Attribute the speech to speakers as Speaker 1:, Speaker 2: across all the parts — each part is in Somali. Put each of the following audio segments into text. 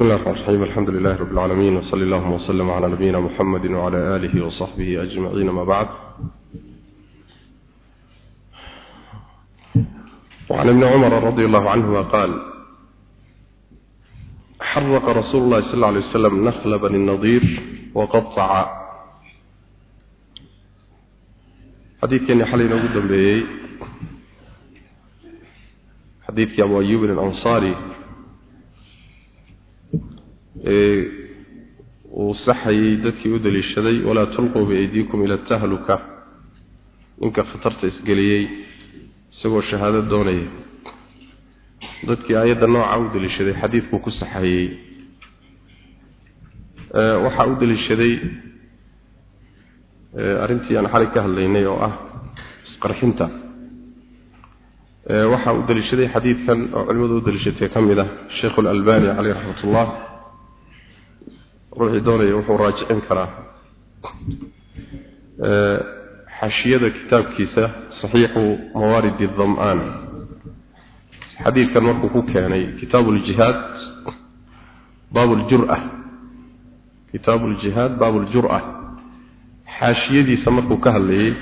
Speaker 1: بسم الله الرحمن الرحيم الحمد لله رب العالمين وصلى الله وسلم على نبينا محمد وعلى آله وصحبه أجمعين ما بعد وعن ابن عمر رضي الله عنهما قال حرق رسول الله صلى الله عليه وسلم نخل بني النضير وقطع حديث كان حلينا قدام بيه حديث أبو أيوب الأنصاري ee uu saxayay dadkii u daliishaday walaa tulquu biaydiikum ila tahluka. Ninka khatarta isgeliyey isagoo shahaado doonaya. Dadkii aayadda nooca u daliishaday xadiidkuu ku saxayey waxaa u daliishaday arrintii aan xalay ka hadlaynay oo ah isqarxinta. Waxaa u daliishaday xadiidkan oo culimmadu u daliishatay ka mid ah sheikhu alalbani caleyh raxmat ullah ruuxii doonaya wuxuu raajicin karaa. Xashiyada kitaabkiisa saxiixu mawaaridi dam'aan. Xadiidkan markuu ku keenay kitaabu ljihaad baabu ljura kitaabu ljihaad baabu ljur'a xaashiyadiisa markuu ka hadlayay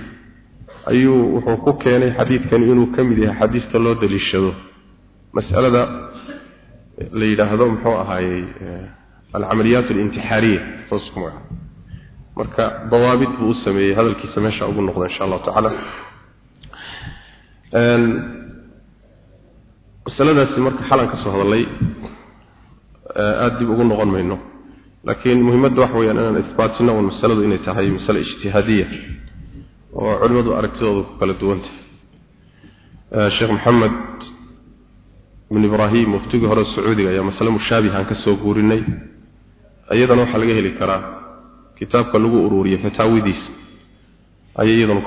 Speaker 1: ayuu wuxuu ku keenay xadiidkan inuu ka mid yahay xadiista loo daliishado mas'alada la yidhaahdo muxuu ahaayey alcamaliyaat alintixaariya saas ku magaca marka dawaabid buu u sameeyey hadalkiisa meesha ugu noqda insha allahu tacaala. Masaladaasi marka xalan ka soo hadalay aada dib ugu noqon mayno. Laakiin muhimadda waxa weyaan inaan isbaatino un masaladu inay tahay masale ijtihaadiya oo culimmadu aragtidooda ku kala duwanta sheekh maxamed ibn ibraahim muftigii hore sacuudiga ayaa masale mushaabihan ka soo guurinay iyadana waxaa laga heli karaa kitaabka lagu ururiye fataawidiisa ayay iyadana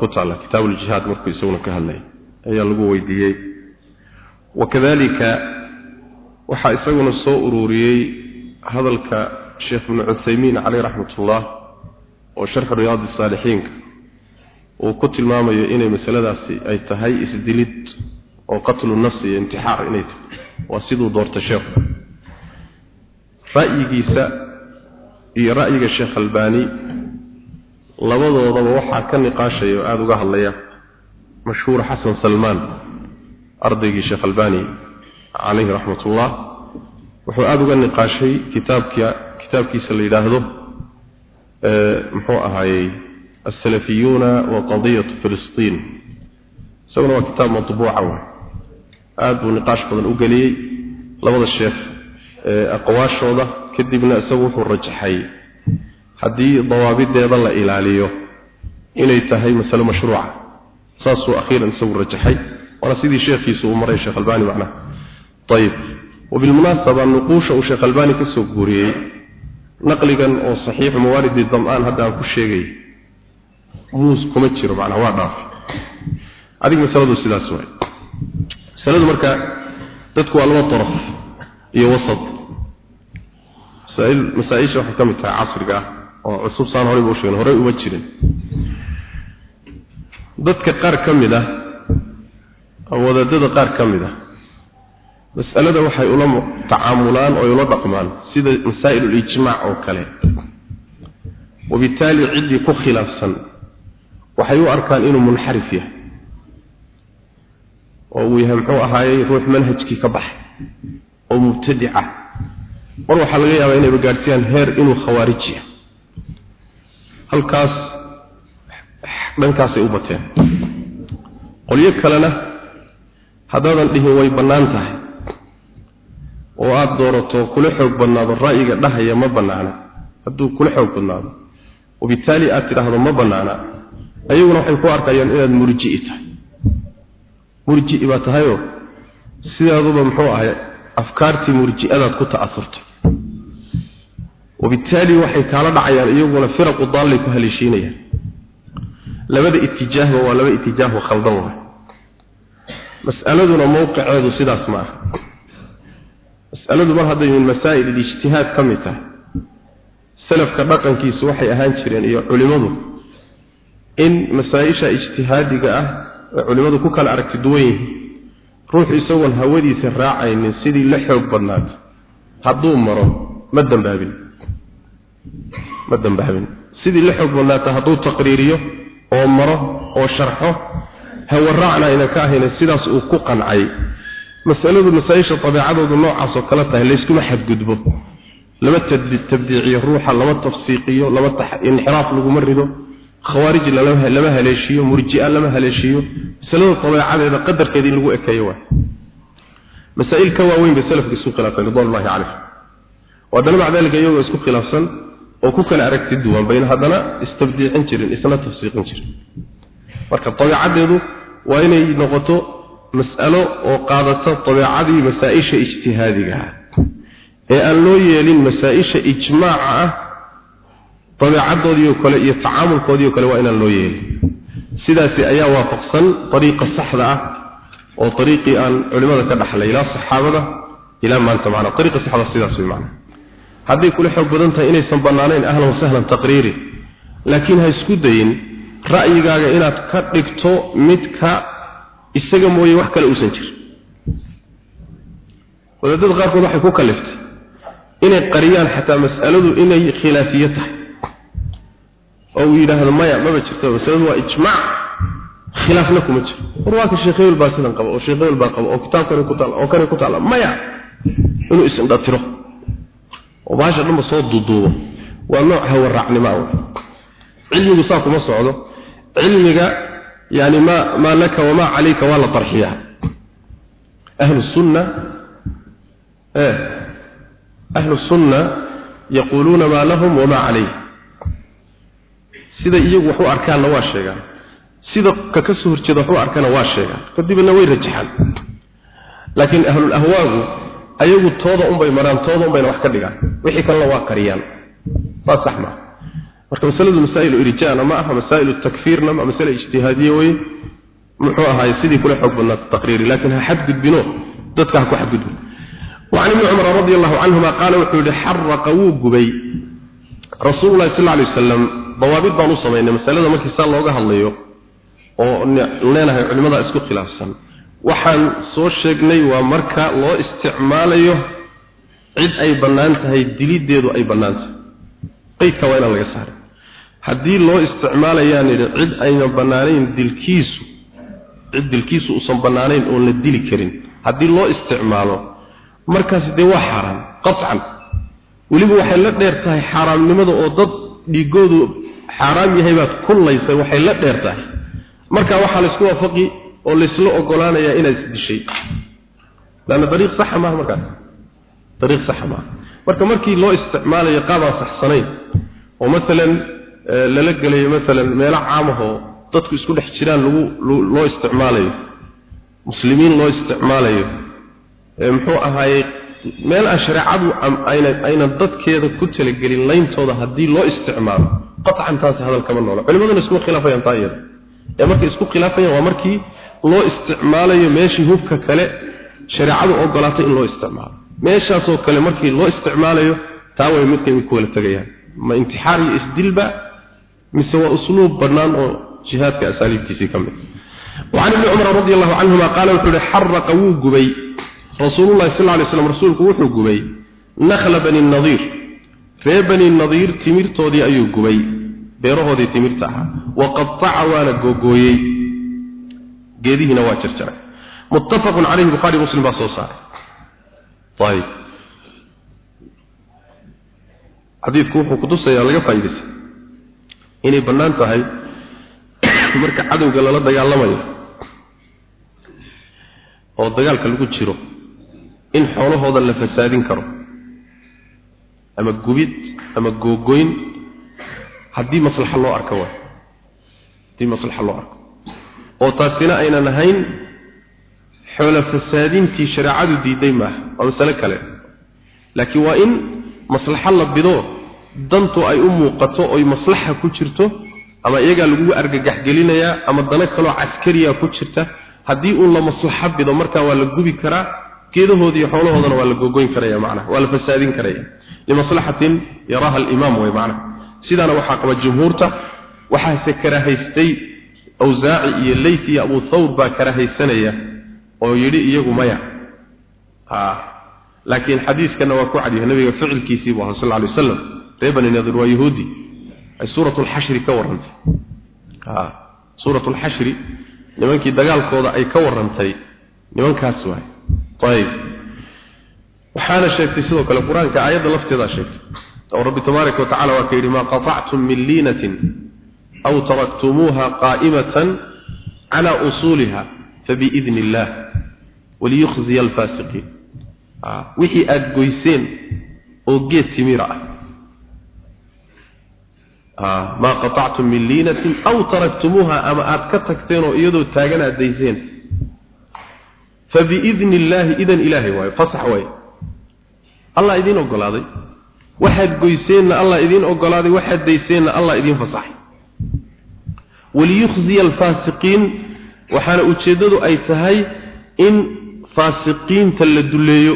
Speaker 1: ku taalla kitaabuuljihaad markuu isaguna ka hadlay. Ayaa lagu weydiiyey. Wakadalika waxaa isaguna soo ururiyey hadalka sheekh ibnu cuthaymiin caleyh raxmatullah oo sharxu riyaadi saalixiinka uu ku tilmaamayo inay masaladaasi ay tahay isdilid oo qatlu nafsi iyo intixaar inay tahay. Waa siduu doorta sheekhu ra'yigiisa iyo ra'yiga sheekh albani labadoodaba waxaa ka niqaashaya oo aada uga hadlaya mashhuur xasan salmaan ardaygii sheekh albani calayhi raxmatullah. Wuxuu aada uga niqaashay kitaabka kitaabkiisa la yidhaahdo muxuu ahaayey alsalafiyuuna wa qadiyatu filistiin. Isaguna waa kitaab matbuuca wey aada buu niqaash badan u geliyey. Labada sheekh aqwaashooda kadibna isagu wuxuu rajaxay. Haddii dawaabideeda la ilaaliyo inay tahay masale mashruuca. Saasuu akhiiran isagu rajaxay waana sidii sheekhiisu uu maray sheekh albani macnaha. Ayib wabilmunaasaba nuquusha uu sheekh albani ka guuriyey naqligan oo saxiixu mawaalidi dam-aan hadda aan ku sheegay muus kuma jiro macnaha waa dhaafay adig masaladu sidaas waay masaladu marka dadku waa laba daraf iyo wasad masaa'il masaa-isha waxay ka mid tahay casriga ah oo cusub saan horey buu sheegay horey uma jirin. Dadka qaar ka mid ah wadaadada qaar ka mid ah mas'alada waxay ula tacaamulaan oo ula dhaqmaan sida masaa'il ijmaac oo kale. Wabitaali ciddii ku khilaafsan waxay u arkaan inuu munxarif yahay. Oo uu yahay muxuu ahaayey ruux manhajkii ka baxay oo mubtadica mar waxaa laga yaabaa inayba gaadhsiiyaan heer inuu khawaariji yahay. Halkaas dhankaasay u bateen. Qolyo kalena haddaadan dhihin way bannaan tahay. Oo aada doorato kula xoog badnaado ra'yiga dhahaya ma bannaana. Hadduu kula xoog badnaado wabitaali aad tidhaahdo ma bannaana. Ayaguna waxay ku arkayaan inaad murji'i tahay. Murji'i baa tahayoo sidaaduba muxuu ahay afkaartii murji'adaad ku ta'asurtay wabitaali waxay kaala dhacayaan iyaguna firaqu daallay ku haleeshiinayaan labada itijaahba waa laba itijaahoo khaldan waay. Mas'aladuna mowqiceedu sidaas ma aha. Mas'aladu mar hadday min masaa'il ijtihaad ka mid tahay salafka dhaqankiisu waxay ahaan jireen iyo culimmadu in masaa-isha ijtihaadiga ah ee culimmadu ku kala aragti duwan yihiin ruuxu isagoon hawadiisa raacaynin sidii la xoog badnaata hadduu maro ma dambaabin. Ma dambaabin. Sidii la xoog badnaata hadduu taqriiriyo oo maro oo sharxo hawaraacna ayna ka ahayna sidaas uu ku qancay. Masaladu masaa-isha dabeecadoodu noocaas oo kale tahay layskuma xadgudbo. Lama tabdiiciyo ruuxa lama tafsiiqiyo lama inxiraaf laguma rido khawaarij lama haleeshiyo murji'a lama haleeshiyo masalada dabeecadeeda qadarkeeda in lagu ekeeyo waay masaa'il ka waaweyn bay salafka isku khilaafeen ridwanullahi calayh. Wadana maca dalika iyagoo isku khilaafsan oo ku kala aragti duwan bayna haddana istabdiicin jirin isna tafsiiqin jirin. Marka dabeecadeedu waa inay noqoto mas'alo oo qaadata dabeecadii masaa-isha ijtihaadiga ah. Ee aan loo yeelin masaa-isha ijmaaca ah dabeecadoodii oo kale iyo tacaamulkoodii oo kale waa inaan loo yeelin sidaasi ayaa waafaqsan dariiqa saxda ah oo dariiqii aan culimada ka dhaxlay ilaa saxaabada ilaa maanta macna dariiqa saxda sidaas way macna hadday kula xoog badan tahay inaysan bannaanayn ahlan wasahlan taqriiri laakiin ha isku dayin ra'yigaaga inaad ka dhigto midka isaga mooye wax kale uusan jirin wadaadada qaarkood waxay ku kaliftay inay qariyaan xataa mas'aladu inay khilaafiye tahay oo uu yidhaahdo maya maba jirto masaladu waa ijmaac khilaafna kuma jiro. War waa ka sidan qaba oo sheekh hebel baa qaba oo kitaabkani ku taala oo kani ku taala. Maya inuu isindhatiro oo baasha dhanba soo duuduubo. Waa nooc hawarraacnimo ah. Cilmigu saa kuma socdo. Cilmiga yani ma ma laka wama calayka waa la tarxiyaa ahlu sunna eh ahlu sunna yaquluuna ma lahum wama calayh sida iyagu wax u arkaanna waa sheegaan sida ka ka soo horjeeda wax u arkaana waa sheegaan kadibna way rajaxaan laakiin ahlul ahwaagu ayagu tooda unbay maraan tooda unbayna wax ka dhigaan wixii kalena waa qariyaan waa sax ma marka masaladu masaa'ilu irjaana ma aha masaa'ilu takfiirna ma masala ijtihaadiye wey muxuu ahaay sidii kula xoog badnaa taqriiri laakiin ha xadgudbino dadka ha ku xadgudbin وعن ابن عمر رضي الله عنهما قال وحول حرق وغبي رسول الله صلى الله عليه وسلم dawaabid baan u samaynay masalada markii saa looga hadlayo oo leenahay culimada isku khilaafsan. Waxaan soo sheegnay waa marka loo isticmaalayo cid ay bannaan tahay dilideedu ay bannaan tahay. Qeydka waa inaan laga saaray. Haddii loo isticmaalayaan yidhi cid ayna bannaanayn dilkiisu cid dilkiisu uusan bannaanayn oon la dili karin. Haddii loo isticmaalo markaasi dee waa xaaraan qacan weliba waxay la dheer tahay xaaraamnimada oo dad dhiigoodu xaaraam yahay baad kullaysay waxay la dheer tahay. Marka waxaa la isku waafaqi oo laysla ogolaanayaa inaad isdishay laanna dariiq saxa maaha markaas. Dariiq saxa maaha marka markii loo isticmaalayo qaabaan saxsanayn oo masalan lala gelayo masalan meelo caamahoo dadku isku dhex jiraan lagu loo isticmaalayo muslimiin loo isticmaalayo muxuu ahaayey meel aan shareecadu ayna aynan dadkeeda ku talagelin layntooda haddii loo isticmaalo qatcan taasi hadal kama noola culimaduna isku khilaafayaan taa iyada ee markay isku khilaafayaan waa markii loo isticmaalayo meeshii hubka kale shareecadu ogolaatay in loo isticmaalo meeshaasoo kale markii loo isticmaalayo taa way midkay ku wala tagayaan ma intixaar iyo isdilba mise waa usluub bannaan oo jihaadka asaaliibtiisii ka mid وعن ابن عمر رضي الله عنهما قال وحده حرق وغبي rasuulullahi sal alay slam rasuulku wuxuu gubay. Nakhla bani nadiir. Ree bani nadiir timirtoodii ayuu gubay. Beerahoodii timirta ahaa wa qataca waana googooyey. Geedihiina waa jarjaray. Muttafaqun caleyhi buhaari muslim baa soo saaray. Xadiidku wuxuu kutusayaa laga faa'iidaysa inay bannaan tahay marka cadowga lala dagaalamayo oo dagaalka lagu jiro in xoolahooda la fasaadin karo. Ama gubid ama googoyn haddii maslaxa loo arko waay haddii maslaxa loo arko. Oo taasina aynan ahayn xoolo fasaadintii shareecadu diiday maaha waa masale kale. Laakiin waa in maslaxo la bido dantu ay u muuqato oy maslaxa ku jirto ama iyagaa lagu argagaxgelinayaa ama dano kaloo caskariya ku jirta haddii uun la maslaxo bido markaa waa la gubi karaa geedahoodii iyo xoolahoodana waa la gogoyn karaya macnaha waa la fasaadin karaya. Limaslaxatin yaraaha alimaam way macnaha. Sidaana waxaa qaba jumhuurta waxaase karahaystay awsaaci iyo leyt iyo abu thawr baa karahaysanaya oo yidhi iyagu maya. Ha laakiin xadiiskana waa ku cadyahay nabiga ficilkiisii sal lla alay wasalam reer bani nadir waa yahuudi. Ay suurat lxashri ka warrantay suurat lxashri nimankii dagaalkooda ay ka warrantay nimankaas waay ayib waxaana sheegtay sidoo kale qur'aanka aayadda lafteedaa sheegtay oo rabbi tabaaraka wa waa ka yidhi maa qatactum min liinatin aw taraktumuuha qaa'imatan cala usuuliha fabiidni illah waliyukhziya alfaasiqiin wixii aada goyseen oo geed timira ah maa qatactum min liinatin aw taraktumuuha ama aada ka tagteen oo iyadoo taagan aad dayseen fabiidni illaahi idan ilaahay waayo fasax waayo. Allah idiin ogolaaday. Waxaad goyseenna allah idiin ogolaaday waxaad dayseenna allah idiin fasaxay. Waliyukhziya alfaasiqiin waxaana ujeeddadu ay tahay in faasiqiinta la duleeyo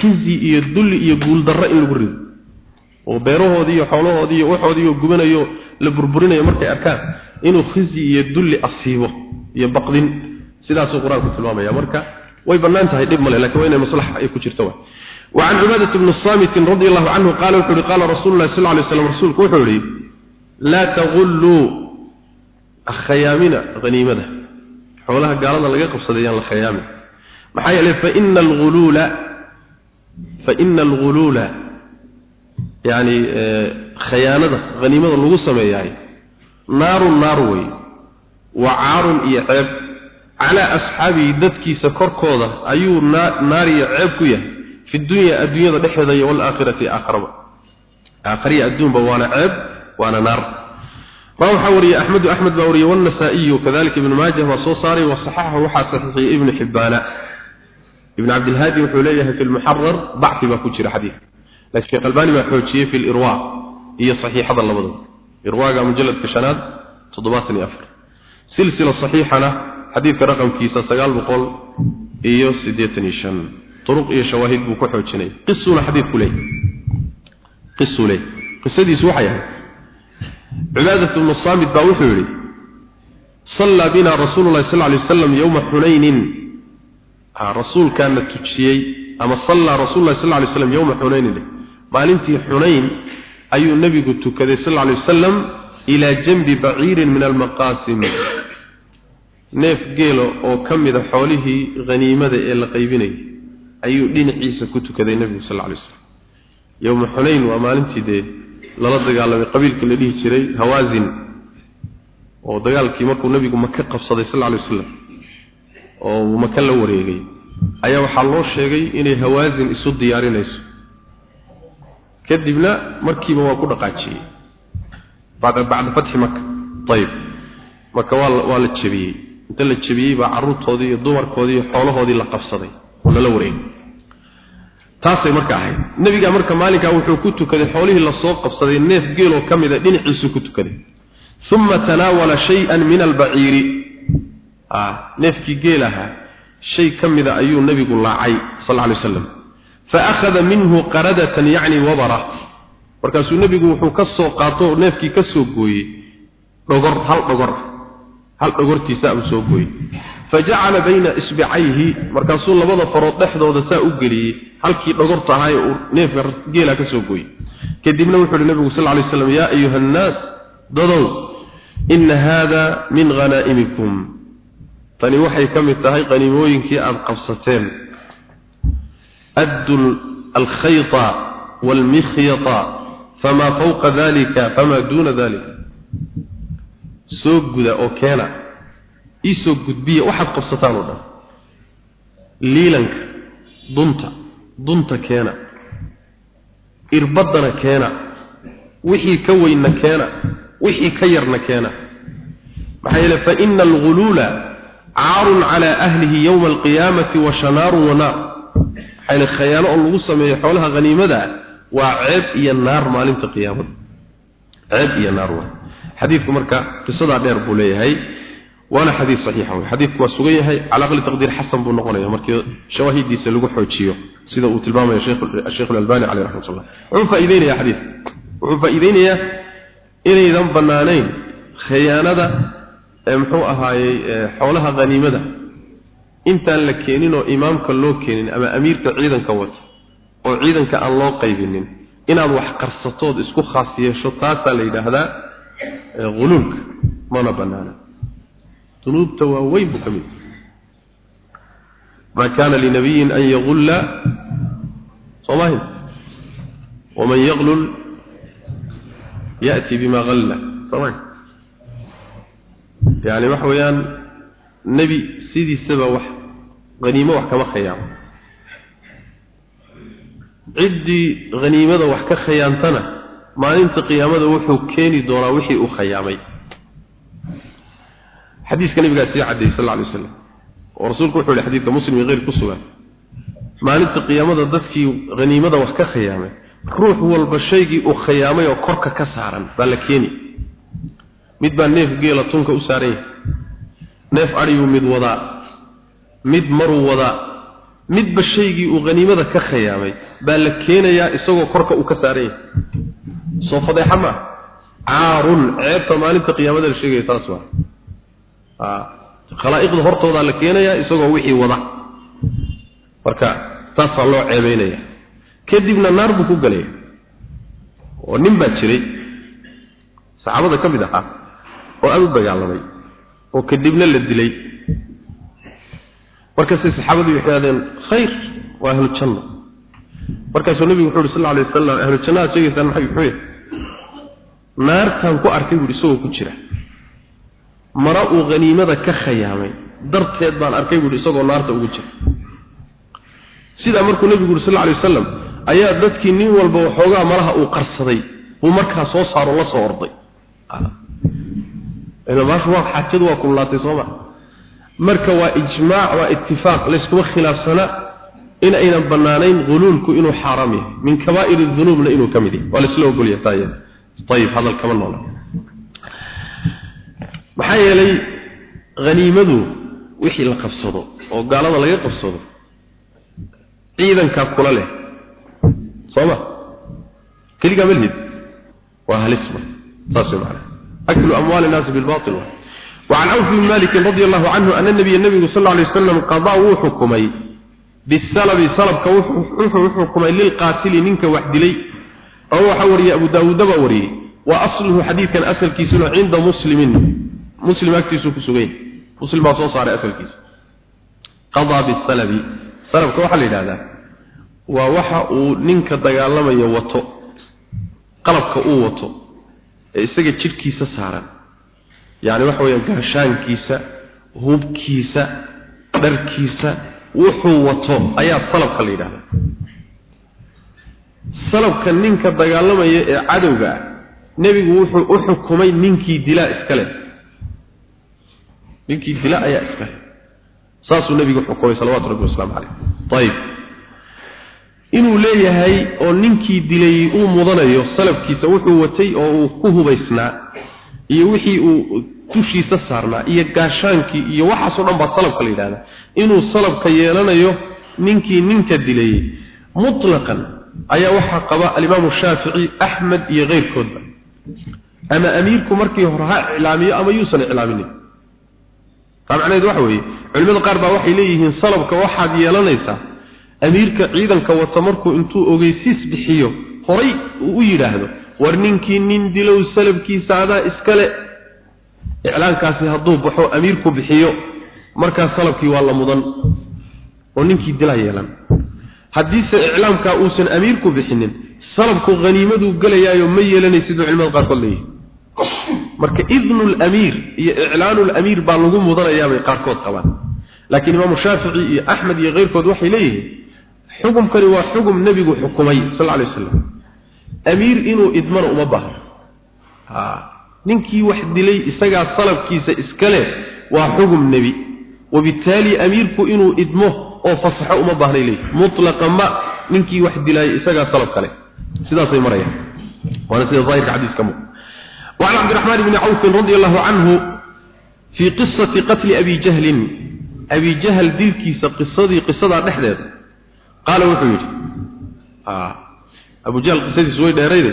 Speaker 1: khizi iyo dulli iyo guuldarro in lagu rido. Oo beerahoodii iyo xoolahoodii iyo waxoodii oo gubanayo la burburinayo markay arkaan inuu khizi iyo dulli asiibo iyo baqdin sidaasuu qur-aanku tilmaamaya marka way bannaan tahay dhib male lakin waa inay maslaxa ay ku jirto وعن عبادة بن الصامت رضي الله عنه قال وحوري قال رسول الله صلى الله عليه وسلم رسولك وحوري لا تغلوا الخيامنا غنيمة حولها قالنا لقى قبصة ديان الخيامة محايا لي فإن الغلول فإن الغلول يعني خيانة غنيمة الغصة يعني نار نار وي وعار إيعاب على أصحابي ددكي سكركوضة أيو نار إيعاب كيه في الدنيا الدنيا دحيدا والآخرة آخرة آخرية الدنيا وانا عيب وانا نار روى حوري أحمد أحمد باوري والنسائي كذلك ابن ماجه وصوصاري وصححه وحاسحه ابن حبان ابن عبد الهادي وحوليه في المحرر ضعف ما كنت حديث لكن الشيخ الباني ما حوتشيه في الإرواء هي صحيح هذا اللبض إرواء مجلد كشناد تضباطني أفر سلسلة صحيحة xadiidka raqamkiisa sagaal boqol iyo siddeetan iyo shan. Turuq iyo shawaahid buu ku xoojinay. Qisuuna xadiidku leeyahy qisuu leeyahy qisadiisu waxay ahayd. Cibaadat bnu saamid baa wuxuu yidhi sallaa bina rasuulu llahi sal lay wasalam yowma xunaynin ah, rasuulkaana tujiyey ama sallaa rasulullahi sal lay slam yowma xunaynin maalintii xunayn ayuu nebigu tukaday sal lay wasalam ilaa janbi baciirin min almaqaasim neef geelo oo kamida xoolihii ghaniimada ee la qaybinayay ayuu dhinaciisa ku tukaday nabigu sal alay slam yowma xunayn waa maalintii dee lala dagaalamay qabiilka la dhihi jiray hawaasin oo dagaalkii markuu nabigu maka qabsaday sal alay wasalam oo maka la wareegay ayaa waxaa loo sheegay inay hawaasin isu diyaarinayso. Kadibna markiiba waa ku dhaqaajiyey bacda fatxi maka ayib marka waa waa la jebiyey inta la jebiyey baa carruurtoodii iyo dumarkoodii iyo xoolahoodii la qabsaday lala wareegay. Taasay marka ahayd. Nabiga marka maalinka wuxuu ku tukaday xoolihii la soo qabsaday neef geel oo kamida dhinaciisu ku tukaday. Thumma tanaawala shay'an min al-ba'ir ah neefki geelaha shay kamida ayuu nabigu laacay alayhi wasallam. Fa akhadha minhu qaradatan yani wabara. Markaasuu nabigu wuxuu ka soo qaato neefkii ka soo gooyey dhogor hal dhogor hal dhogortiisa uu soo gooyey. Fajacala bayna isbicayhi markaasuu labada farood dhexdooda saa u geliyey halkii dhogorta ahaa ee uu neefka geela ka soo gooyey. Kadibna wuxuu nabigu sal lay slam yaa ayuha annaas dadow ina haada min hanaa'imikum tani waxay ka mid tahay qaniimooyinkii aada qabsateen. Addu alkhayta waalmikhyata famaa fawqa dalika famaa duuna dalika soo guda oo keena iisoo gudbiya waxaad qabsataan oo dhan. Liilanka dunta dunta keena. Irbaddana keena. Wixii ka weynna keena. Wixii ka yarna keena. Maxaa yeele fa ina alguluula caarun calaa ahlihi yowma alqiyaamati wa shanaarun wa naar. Maxaa yeele khayaano oo lagu sameeyo xoolaha haniimada waa ceeb iyo naar maalinta qiyaamada. Ceeb iyo naar waa xadiidku marka qisadaa dheer buu leeyahay. Waana xadiid saxiixa wey xadiidku waa sugan yahay cala aqli taqdiir xasan buu noqonaya markii shawaahidiisa lagu xoojiyo sida uu tilmaamayo sheikh alalbani caleyh raxmat wuxuu faa-iideynaya xadiidka wuxuu faa-iideynayaa inaydan bannaanayn khiyaanada muxuu ahaayey xoolaha haniimada intaan la keenin oo imaamka loo keenin ama amiirka ciidanka wato oo ciidanka aan loo qaybinin inaad wax qarsatood isku khaas yeesho taasaa la yidhaahdaa huluulka mana banaana dunuubta waa weyn buu ka mid ma kana linabiyin an yagulla soomahin waman yaglul ya'ti bima galla soomahin yani waxa weeyaan nebi sidiisaba wax haniimo wax kama khayaamo ciddii haniimada wax ka khayaantana maalinta qiyaamada wuxuu keeni doonaa wixii uu khayaamay xadiiska nabigaa sii caddeeyey sal alay waslam oo rasuulku wuxuu yihi xadiidka muslim keyr ku sugan maalinta qiyaamada dadkii haniimada wax ka khayaamay ruux walba shaygii uu khayaamay oo korka ka saaran baa la keeni. Mid baa neef geela tunka u saaran yahay. Neef adhiyuu mid wadaa mid maruu wadaa midba shaygii uu haniimada ka khayaamay baa la keenayaa isagoo korka uu ka saaran yahay soo fadeexa ma caarun ceebta maalinta qiyaamada la sheegaya taas waa. Khalaa'iqda hortoodaa la keenayaa isagoo wixii wada. Marka taasaa loo ceebeynaya. Kadibna naar buu ku galaya oo nin baa jiray. Saxaabada ka mid ahaa oo aada u dagaalamay oo kadibna la dilay. Markaasay saxaabadii waxay yidhahdeen khayr waa ahlu janno markaasuu nebigu wuxuu sal alay wasalam ahlu jannaad sheegaysaan maxay yahay naartaan ku arkay buuhi isagoo ku jira. Mara uu haniimada ka khayaamay darteed baan arkay buuhi isagoo naarta ugu jira. Sidaa markuu nebigu yuri sal alay wasalam ayaa dadkii nin walba waxoogaa malaha uu qarsaday buu markaa soo saaro la soo orday. Waa xaajadu waa kululaatay sooma marka waa ijmaac waa itifaaq layskuma khilaafsana in aynan banaanayn huluulku inuu xaaraam yahay min kabaa'ir dunuubna inuu ka mid yahay waa laisla ogolyahay taa iyada ayib hadal kama noola maxaa yeelay haniimadu wixii la qabsado oo gaalada laga qabsado ciidankaa kula leh sooma keligaa malhid waa halisma saas wey macana aklu amwaali innaasi bilbatil wa وعن عوف بن مالك رضي الله عنه أن النبي النبي صلى الله عليه وسلم قضى وحكمي bisalabi salabka wuxuu xukumay lilqaatili ninka wax dilay. Oo waxaa wariyey abu daawuudda baa wariyey wa asluhu xadiidkan asalkiisuna cinda muslimin. Muslim agtiisuu ku sugan yahay muslim baa soo saaray asalkiisa. Qadaa bisalabi salabka waxaa la yidhahdaa waa waxa uu ninka dagaalamaya wato. Qalabka uu wato ee isaga jidhkiisa saaran. Yacni waxa weeyaan gaashaankiisa hubkiisa dharkiisa wuxuu wato ayaa salabka la yiraahdaa salabka ninka dagaalamaya ee cadowga nabigu wuxuu u xukumay ninkii dilaa iskale ninkii dilaa ayaa iskale saasuu nabigu xukumay salawaatu rabbi wasalaamu calayh. Ayib inuu leeyahay oo ninkii dilay uu mudanayo salabkiisa wuxuu watay oo uu ku hubaysnaa iyo wixii uu dushiisa saarnaa iyo gaashaankii iyo waxaasoo dhan baa salabka la yidhahdaa inuu salabka yeelanayo ninkii ninka dilayey mutlaqan ayaa waxaa qaba alimaamu shaafici axmed iyo keyrkoodba. Ama amiirku markii hore ha iclaamiyo ama yuusan iclaaminin. Taa macnaheed waxa weeye culimada qaar baa waxay leeyihiin salabka waxaad yeelanaysaa amiirka ciidanka wata markuu intuu ogeysiis bixiyo horay uu u yidhaahdo war ninkii nin dilow salabkiisa adaa iskale. Iclaankaasi hadduu baxo amiirku bixiyo. Markaas salabkii waa la mudan. Oo ninkii dilaa yeelan. Haddiise iclaamkaa uusan amiirku bixinin salabku haniimaduu gelayaayo ma yeelanay siduu culimada qaarkood leeyihiin marka idnu lamiir iyo iclaanu lamiir baa lagu mudanayaabay qaarkood qabaan. Laakiin imaamu shaafici iyo axmed iyo keyrkood waxay leeyihiin xukumkani waa xugum nebigu xukumay sal alay waslam amiir inuu idmana uma baahno ninkii wax dilay isagaa salabkiisa iskale waa xugum nebi wabitaali amiirku inuu idmo oo fasaxo uma baahnay leeyihi mutlaqan ma ninkii wax dilaayay isagaa salab kale sidaasay marayaan waana sida daahirka xadiiska mu وعن عبد الرحمن بن عوف رضي الله عنه في قصة قتل أبي جهل أبي جهل دلكيس قصدي قصة نحدث قال وحيد آه abu jahl qisadiisu way dheerayde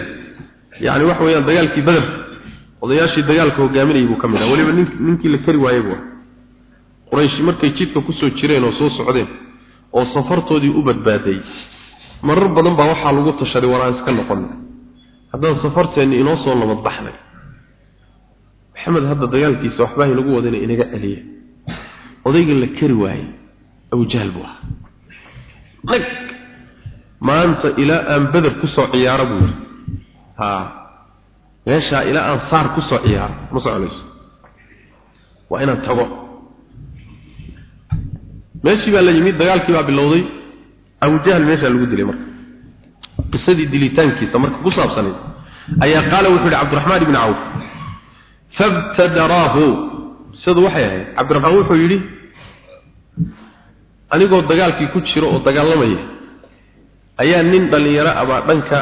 Speaker 1: yani waxa weyaan dagaalkii bader odayaashii dagaalka hogaaminayay buu ka mid ah. Weliba ninkii la kari waayey buu ah. quraysh markay jidka ku soo jireen oo soo socdeen oo safartoodii u badbaaday marar badan baa waxaa lagu tashaday war aan iska noqon. Haddaan safarteenni inoo soo nabad baxday maxamed hadda dagaalkiisa waxbaahi lagu wadana inaga celiya. Odaygan la kari waayey abu jahl buu ah maanta ilaa aan beder ku soo ciyaaro buu yidhi. Ha meeshaa ilaa aan saar ku soo ciyaaro ma soconayso. Waa inaan tago. Meeshii baa la yimid dagaalkii baa bilowday abujahal meeshaa lagu dilay marka. Qisadii dilitaankiisa marka ku saabsanayd ayaa qaala wuxuu yihi cabdiraxmaan ibni cawf fabtadaraahu. Sida waxay ahayd cabdiraxmaan wuxuu yidhi anigoo dagaalkii ku jiro oo dagaalamaya ayaa nin dhallinyaro abaa dhanka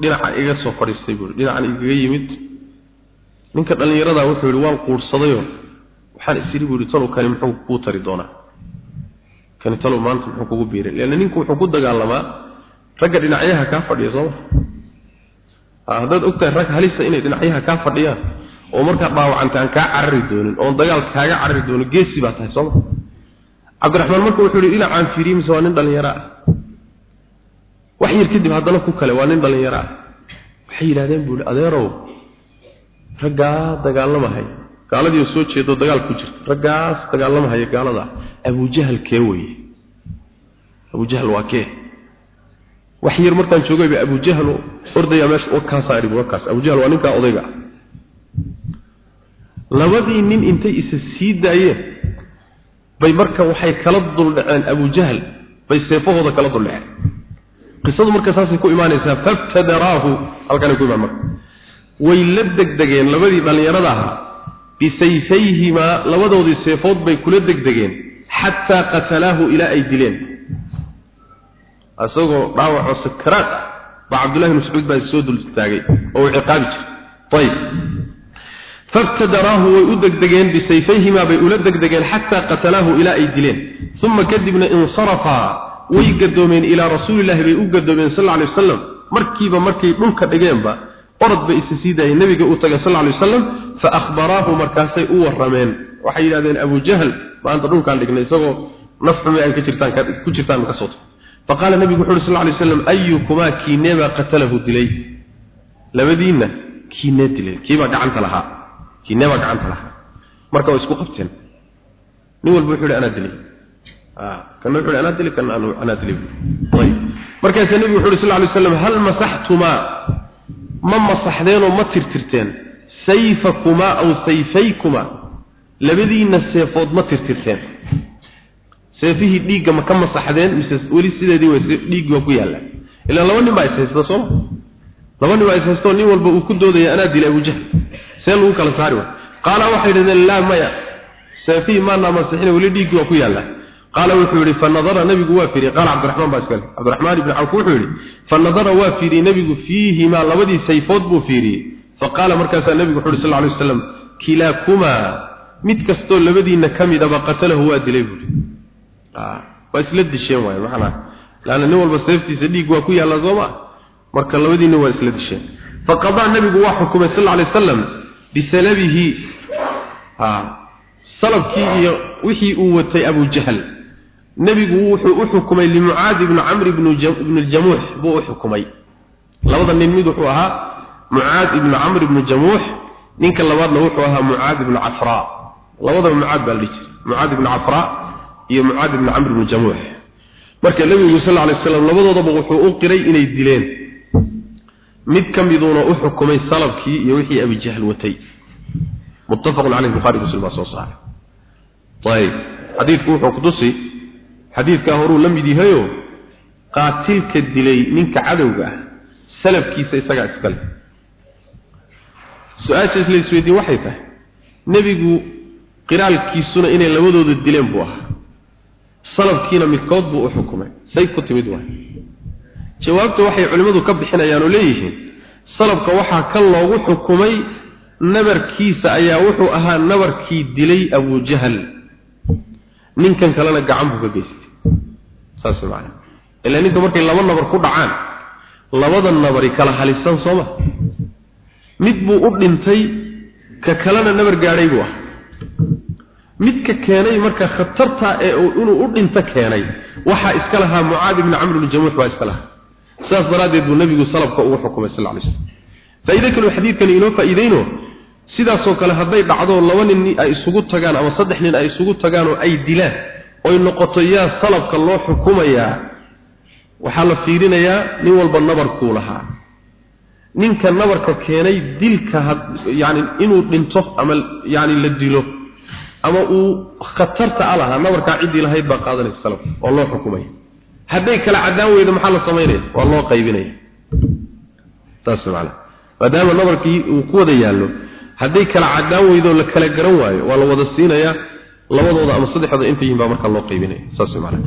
Speaker 1: dhinaca iga soo fadhiistay buui dhinacan igaga yimid. Ninka dhallinyaradaa wuxuu yidhi waan quursadayoo waxaan isiri buu yihi talow kani muxuu kuu tari doonaa? Kani talow maanta muxuu kugu biiray? Leanna ninku wuxuu ku dagaalamaa ragga dhinacyaha kaa fadhiya sooma haddaad ogtahay rag halisa inay dhinacyaha kaa fadhiyaan oo markaa dhaawacanta aan kaa carari doonin oon dagaal kaaga carari doonin geesi baa tahay sooma cabdiraxmaan marka wuxuu yihi dhinacaan fiiriye mise waa nin dhallinyaro ah wax yar kadib haddana ku kale waa nin dhallinyaro ah. Waxay yidhahdeen buu yihi adeerow raggaa dagaalamahaya gaaladii soo jeedo dagaal ku jirta raggaas dagaalamahaya gaalada. Abujahal kee weye abujahal waa kee? Wax yar markaan joogayba abujahal ordaya meesha wakaasa idhi wakaas abujahal waa ninkaa odayga. Ah labadii nin intay isa sii daayeen bay marka waxay kala duldhaceen abujahal bay seefahooda kala duldhaceen qisadu marka saasay ku imaanaysaa fabtadaraahu halkanay ku imaan marka. Way la degdegeen labadii dhallinyarada ahaa bisayfayhimaa labadoodii seefood bay kula degdegeen xataa qatalaahu ilaa ay dileen. Isagoo dhaawacoo sakaraad ah baa cabdullahi bn mascuud baa soo dul taagay oo uu ciqaabi jiray. Ayib fabtadaraahu way u degdegeen bisayfayhimaa bay ula degdegeen xataa qatalaahu ilaa ay dileen. Uma kadibna insarafaa way gadoomeen ilaa rasuulillahi bay u gadoomeen sal alay wasalam markiiba markay dhulka dhigeenba orod bay isa sii daayeen nabiga u tagay sal alay wasalam fa akhbaraahu markaasay u warameen waxay yidhahdeen abu jahl maanta dhulkaan dhignay isagoo naf ka jirtaan ku jirtaan ka soo faqaala nabigu wuxuu sal alay wasalam ayukumaa kiineebaa qatalahu dilay? Labadiinna kiinee dilay. Kiibaa gacanta lahaa. Kiineebaa gacanta lahaa. Marka way isku qabteen. Nin walba wuxuu yidhi anaa dilay markaasaa nabigu wuxuu sal alay wasalam hal masaxtumaa? Ma masaxdeenoo ma tirtirteen? Sayfakumaa aw sayfaykumaa labadiinna seefood ma tirtirteen. Seefihii dhiigga ma ka masaxdeen mise weli sideedii way dhiiggi waa ku yaalla ilaa laba nin baa is haysta sooma laba nin baa is haysta oo nin walba uu ku doodaya anaa dilay abujahl see lagu kala saari qaala waxay yidhahdeen laa maya. Seefihii maanaa masixina weli dhiiggi waa ku yaalla nabigu qaala cabdiraxmaan baa iskale. Cabdiraxmaan ibni cawf wuxuu yidhi fa nadara waa fiiriyey nebigu fiihimaa labadii sayfood buu fiiriyey fa qaala markaasaa nebigu wuxu uhi sal ly waslam kilaakumaa mid kastoo labadiinna ka midaba qatalahu waa dilay buuhi waa isla disheen waay macnaa. Laanna nin walba seeftiisa dhiig waa ku yaallaa sooma marka labadiinna waa isla disheen. Faqadaa nebigu waa xukumay sal alay wasalam bisalabihi salabkii iyo wixii uu watay abujahl nebigu wuxuu u xukumay limucaad ibni camr ibni ljamuux buu u xukumay. Labada nin mid wuxuu ahaa mucaad ibnu camr ibnu jamuux ninka labaadna wuxuu ahaa mucaad ibnu cafraa labadaba mucaad baa la dhihi jiray mucaad ibnu cafraa iyo mucaad ibnu camr ibnu jamuux. Marka nebigu sal alay slam labadoodaba wuxuu u qiray inay dileen. Mid ka miduuna u xukumay salabkii iyo wixii abijahl watay. Muttafaqun caleyh bukhari muslim baa soo saaray. Ayib xadiidku wuxuu kutusi xadiidkaa horuu la mid yahayo qaatilka dilay ninka cadowga ah salafkiisa isagaa iskale su'aasha isla isweydiin waxay tahay nebigu qiraalkiisuna inay labadooda dileen buu ahaa. Salafkiina midkood buu u xukumay say ku timid waay. Jawaabta waxay culimmadu ka bixinayaan oo leeyihiin salafka waxaa kan loogu xukumay nabarkiisa ayaa wuxuu ahaa nabarkii dilay abujahal ninkan kalena gacan buu ka geystay saas macana ilaa ninka markay laba nabar ku dhacaan labada nabari kala halisan sooma mid buu u dhintay ka kalena nabar gaadhay buu ah. Midka keenay marka khatarta ee inuu u dhinto keenay waxaa iska lahaa mucaad ibni camr ibni jamuux baa iska lahaa. Sidaas daraaddeed buu nebigu salabka ugu xukumay sal lay slam faa'iide kaleo xadiidkani inoo faa'iideyno sidaasoo kale hadday dhacdo laba nin ay isugu tagaan ama saddex nin ay isugu tagaan oo ay dilaan oy noqoto yaa salabka loo xukumayaa waxaa la fiirinayaa nin walba nabarkuu lahaa. Ninka nabarka keenay dilka yani inuu dhinto ama yani la dilo ama uu khatarta a lahaa nabarkaa ciddii lahayd baa qaadanaysa salabka oo loo xukumaya. Hadday kala caddaan weydo maxaa la samaynaya? Waa loo qaybinaya. Saas macana maadaama nabarkii uu ku wada yaallo hadday kala caddaan weydo la kala garan waayo waa la wada siinayaa labadooda ama saddexda inta yihiin baa marka loo qaybinaya saas macna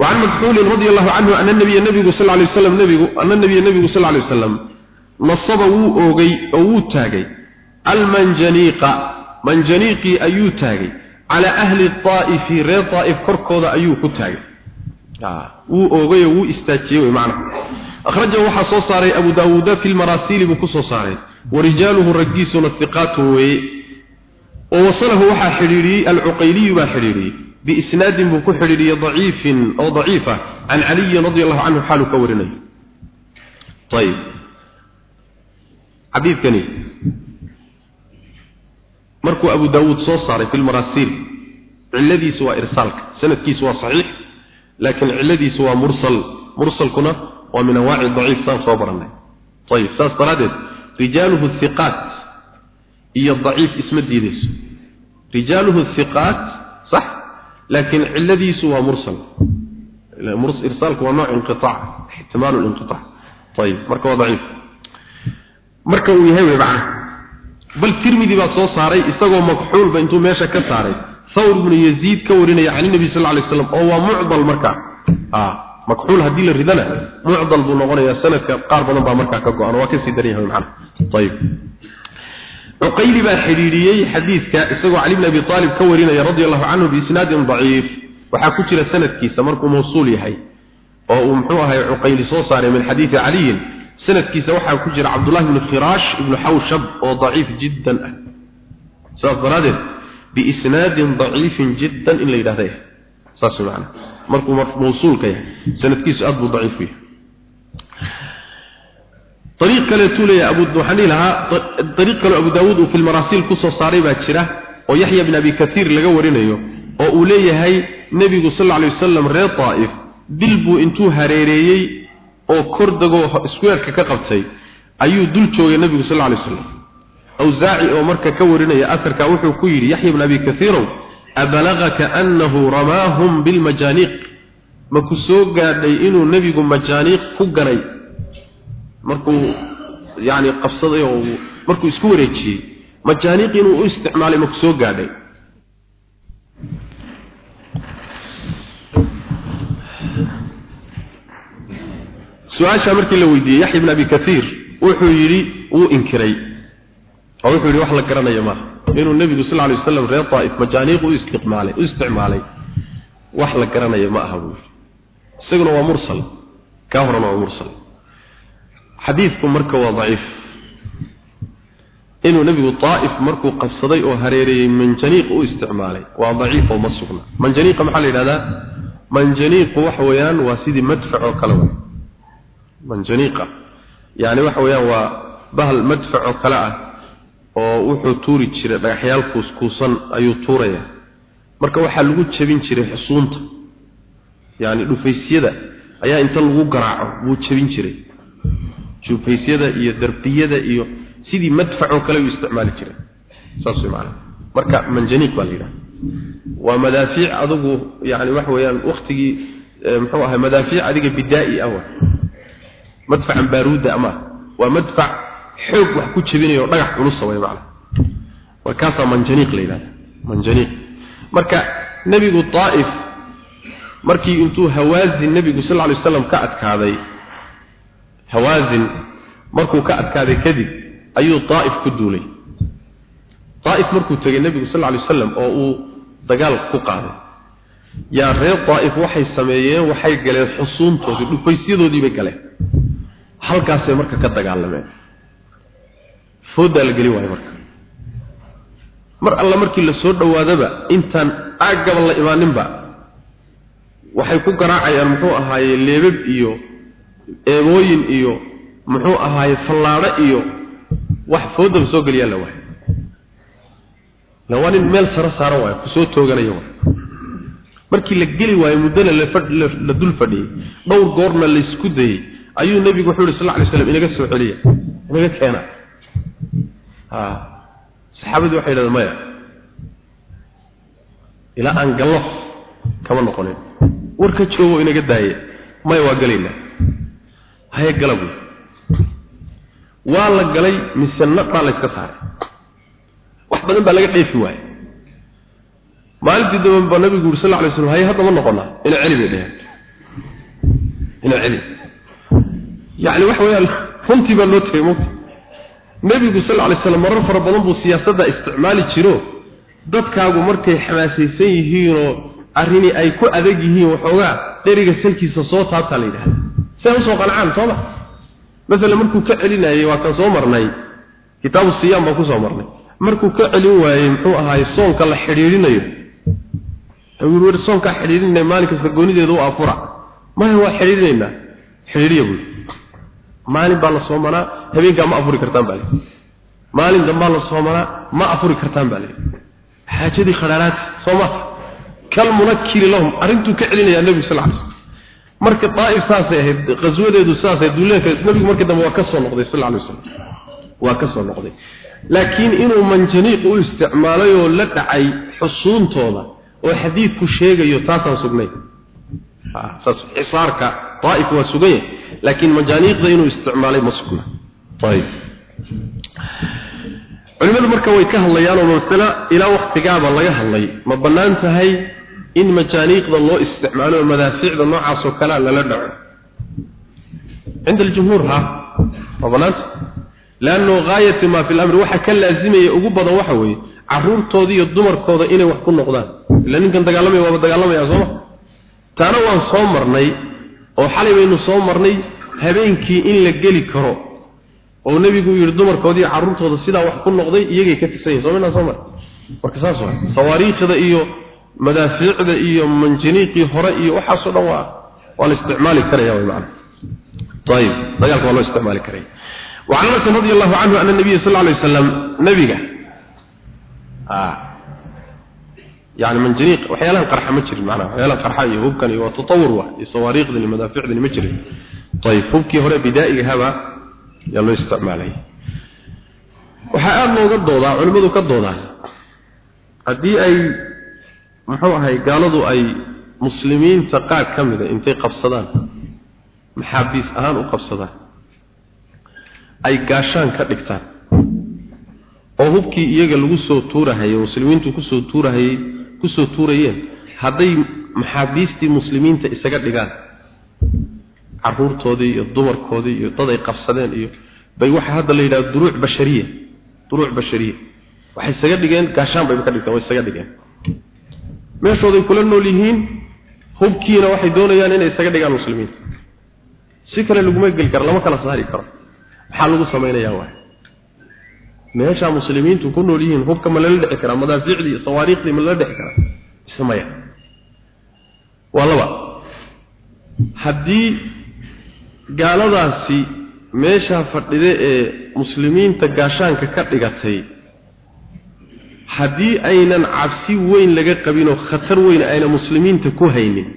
Speaker 1: wa an madhul radiyallahu anhu anna nabiyya nabigu sallallahu alayhi wasallam nabigu anna nabiyya nabigu sallallahu alayhi wasallam nasaba wuu oogay oo wuu taagay. Almanjaniqa manjaniqi ayuu taagay. Ala ahli taif reer aaif korkooda ayuu ku taagay. Ah wuu oogay wuu istaajiyay macna akhraja waxa soo saaray abu daawud fi al marasil ku soo saaray. Wa rijaluhu rajisun thiqatu ووصله وحا حريري العقيلي وحريري بإسناد بكو حريري ضعيف أو ضعيفة عن علي رضي الله عنه حال كورني طيب حديث كني مركو أبو داود صوصاري في المراسيل الذي سوى إرسالك سند كي سوى صحيح لكن الذي سوى مرسل مرسل كنا ومن أنواع الضعيف سان صبرنا طيب ساس طرادت رجاله الثقات هي الضعيف اسم الديدس رجاله الثقات صح لكن الذي سوى مرسل مرسل إرسالك هو نوع انقطاع احتمال الانقطاع طيب مركب ضعيف مركب يهوي معه بل ترمذي بقى soo saaray isagoo makxuul ba intuu meesha ka saaray thawr ibn yazid ka warinaya aan nabi sallallahu alayhi wasallam oo waa mu'dal marka ah makxuul hadii la ridana mu'dal buu noqonayaa sanadka qaar badan baa marka ka go'an waa ka sii dareeyay macna tayib uqayli ba xiriiriyay xadiiska isagoo ali ibn abi talib ka warinaya radiyallahu anhu bi isnadin da'if waxa ku jira sanadkiisa markuu mawsuul yahay oo uu muxuu ahay uqayli soo saaray min xadiisi ali sanadkiisa waxaa ku jira cabdullah ibn khirash ibn hawshab oo daciif jiddan ah. Saas daradeed biisnaadin daciifin jiddan in la yidhahda saas macna. Markuu mawsuulka yahay sanadkiisu aad buu daciif yahay طريق kale tuulaya abu waxaan lahaa طريق kale abu daawud uu fil marasil ku soo saaray baa jira oo yahya ibn abi kathir laga warinayo oo uu leeyahay nabigu sallallahu alayhi wasallam reer taif dil buu intuu hareereeyay oo kordagoo squareka ka qabtay ayuu dul joogay nabigu sallallahu alayhi wasallam awzaaci oo marka ka warinaya asarka wuxuu ku yiri yahya ibn abi kathir abalagaka annahu ramahum bil majaniq ma ku soo gaadhay inuu nabigu majaniq ku ganay Markuu yaani qabsaday oo markuu isku wareejiyay majaniq inuu u isticmaalay ma ku soo gaadhay. Su'aasha markii la weydiiyey yaxya ibn abi kahiir wuxuu yidhi wuu inkiray. Oo wuxuu yidhi wax la garanayo maaha inuu nebigu sal lay waslam reer daa'if majaaniiq u isticmaalay u isticmaalay. Wax la garanayo ma aha buu yidhi. Isaguna waa mursal. Kaa horena waa mursal xadiidku marka waa daciif. Inuu nebigu daa'if markuu qabsaday oo hareereeyey manjaniiq u isticmaalay. Waa daciif oo ma sugna. Manjaniiqa maxaa la yidhahdaa? Manjaniiqu waxa weeyaan waa sidii madfac oo kale manjaniiqa yani waxa weeyaan waa bahal madfac oo kale ah oo wuxuu tuuri jiray dhagaxyaal kuuskuusan ayuu tuuraya. Marka waxaa lagu jebin jiray xusuunta yani dhufaysyada ayaa inta lagu garaaco wuu jebin jiray dhufaysyada iyo darbiyada iyo sidii madfac oo kale uu isticmaali jiray. Saas macnaha. Marka manjaniiq baa yidhaha waa madaafiic adigu yani waxa weeyaan waktigii muxuu ahay madaafiic adiga bidaa'i ah madfacan baaruuda ama waa madfac xoog wax ku jebinayo dhagax culus way macna markaasaa manjaniiq la yidhahda manjaniiq marka nebigu daa'if markii intuu hawaazin nebigu sal lla alay waslam ka adkaaday hawaazin markuu ka adkaaday kadib ayuu daa'if ku duulay. Daa'if markuu tegay nebigu sal alay wasalam oo uu dagaal ku qaaday. Yaa reer daa'if waxay sameeyeen waxay galeen xusuuntoodii dhufaysyadoodii bay galeen. Halkaasay marka ka dagaalameen. Foodaa la geli waayo marka. Mar alla markii la soo dhowaadaba intaan aaggaba la imaaninba waxay ku garaacayaan muxuu ahaaye leebab iyo eebooyin iyo muxuu ahaaye fallaadho iyo wax foodaba soo geliyaa la waay la waa nin meel saro saaran waayo ku soo tooganaya waay markii la geli waayo muddana la dul fadhiyey dhowr goorna laysku dayey ayuu nebigu wuxuu yihi sal lla alay slam inaga soo celiya inaga keena. Saxaabadii waxay yidhahdeen maya ilaa aan gallo kama noqonin. Warka joogo inaga daaye maya waa galaynaa haye gala buy waa la galay mise nadhaa layska saaray? Wax badan baa laga dheefi waayey maalintii dambe baa nabigu yuri sal lla slam haye hadda ma noqonaa. Ina celi bay dheheen ina celi. Yacni waxa weeyaan runtii baa loo tegay mugta nebigu sal lla slam marar fara badan buu siyaasadda isticmaali jiro. Dadkaagu markay xamaasaysan yihiinoo arrinii ay ku adag yihiin waxoogaa dheriga salkiisa soo taabtaa la yidhahda say u soo qancaan sooma masalan markuu ka celinayey waa kan soo marnay. Kitaabu siyaam baan ku soo marnay. Markuu ka celin waayey muxuu ahaaye soonka la xidhiidhinayo. Ayuu wer soonkaa xidhiidhinaya maalin kasta goonideeda u afura. Maya waa xidhiidhinaynaa. Xidhiidhiya buui maalin baa la soomanaa habeenkaa ma afuri kartaan baa maalin dambaa la soomanaa ma afuri kartaan baa lii xaajadii khadhaaraati soo ma. Kal munakiri lahum arrintuu ka celinayaa nebigu sal alay slam marka daa'if saasay ahayd qaswadeedu saasay duuleenka nebigu markii dambe waa ka soo noqday sal alay wasalam waa ka soo noqday. Laakiin inuu manjaniiq u isticmaalay oo la dhacay xusuuntooda oo xadiidku sheegayo taasaan sugnay. Saas xisaarka daa'if waa sugan yahay laakiin majaaniiqda inuu isticmaalay ma sugna. Ayib culimadu marka way ka hadlayaan oo masala ilaa waqtigaaba laga hadlay ma bannaan tahay in majaaniiqda loo isticmaalo oo madaaficda noocaas oo kalea lala dhaco. Cinda aljumhuur ha? Ma bannaanta leanno gaayati maa fi lamri waxa ka laazimaya ugu badan waxa weeye caruurtooda iyo dumarkooda inay wax ku noqdaan. Ila ninkan dagaalamaya waaba dagaalamaya sooma taana waan soo marnay oo xalay baynu soo marnay habeenkii in la geli karo oo nebigu yidhi dumarkoodii carruurtooda sidaa wax ku noqday iyagay ka tirsan yihiin soomana soo mar marka saas waa sawaariikhda iyo madaafiicda iyo manjaniiqii hore iyo waxaasoo dhan waa waa la isticmaali karaya way macna. Tayib dagaalka waa loo isticmaali karaya. Wa an radi allahu anhu anna nabiy sallallahu alayhi wasallam nabiga ah yani manjaniiq waxyaalahan qarxa ma jirin macna waxyaalahan qarxa iyo hubkan iyo tatawur wa isawaariiqda iyo madaafiicda ma jirin. Tayib hubkii hore bidaa'iga haba yaa loo isticmaalay. Waxa aad looga doodaa culimadu ka doodaa haddii ay muxuu ahay gaaladu ay muslimiinta qaar ka mida intay qabsadaan. Maxaabiis ahaan u qabsadaan. Ay gaashaan ka dhigtaan. Oo hubkii iyaga lagu soo tuurahayay muslimiintu ku soo tuurahayay ku soo tuurayeen hadday maxaabiistii muslimiinta isaga dhigaan. Caruurtoodii iyo dumarkoodii iyo dad ay qabsadeen iyo bay waxa hadda la yidhaha duruuc bashariya. Duruuc bashariya. Waxay isaga dhigeen gaashaan bayba ka dhigteen way isaga dhigeen meeshooday kula nool yihiin hubkiina waxay doonayaan inay isaga dhigaan muslimiinta. Si kale laguma geli karo lama kala saari karo. Maxaa lagu samaynayaa waay meesha muslimiintu ku nool yihiin hubka ma lala dhici karaa madaafiicdii iyo sawaariikhdii ma lala dhici karaa. Mise maya. Waa laba. Haddii gaaladaasi meeshaa fadhida ee muslimiinta gaashaanka ka dhigatay haddii aynan cabsi weyn laga qabin oo khatar weyn ayna muslimiinta ku haynin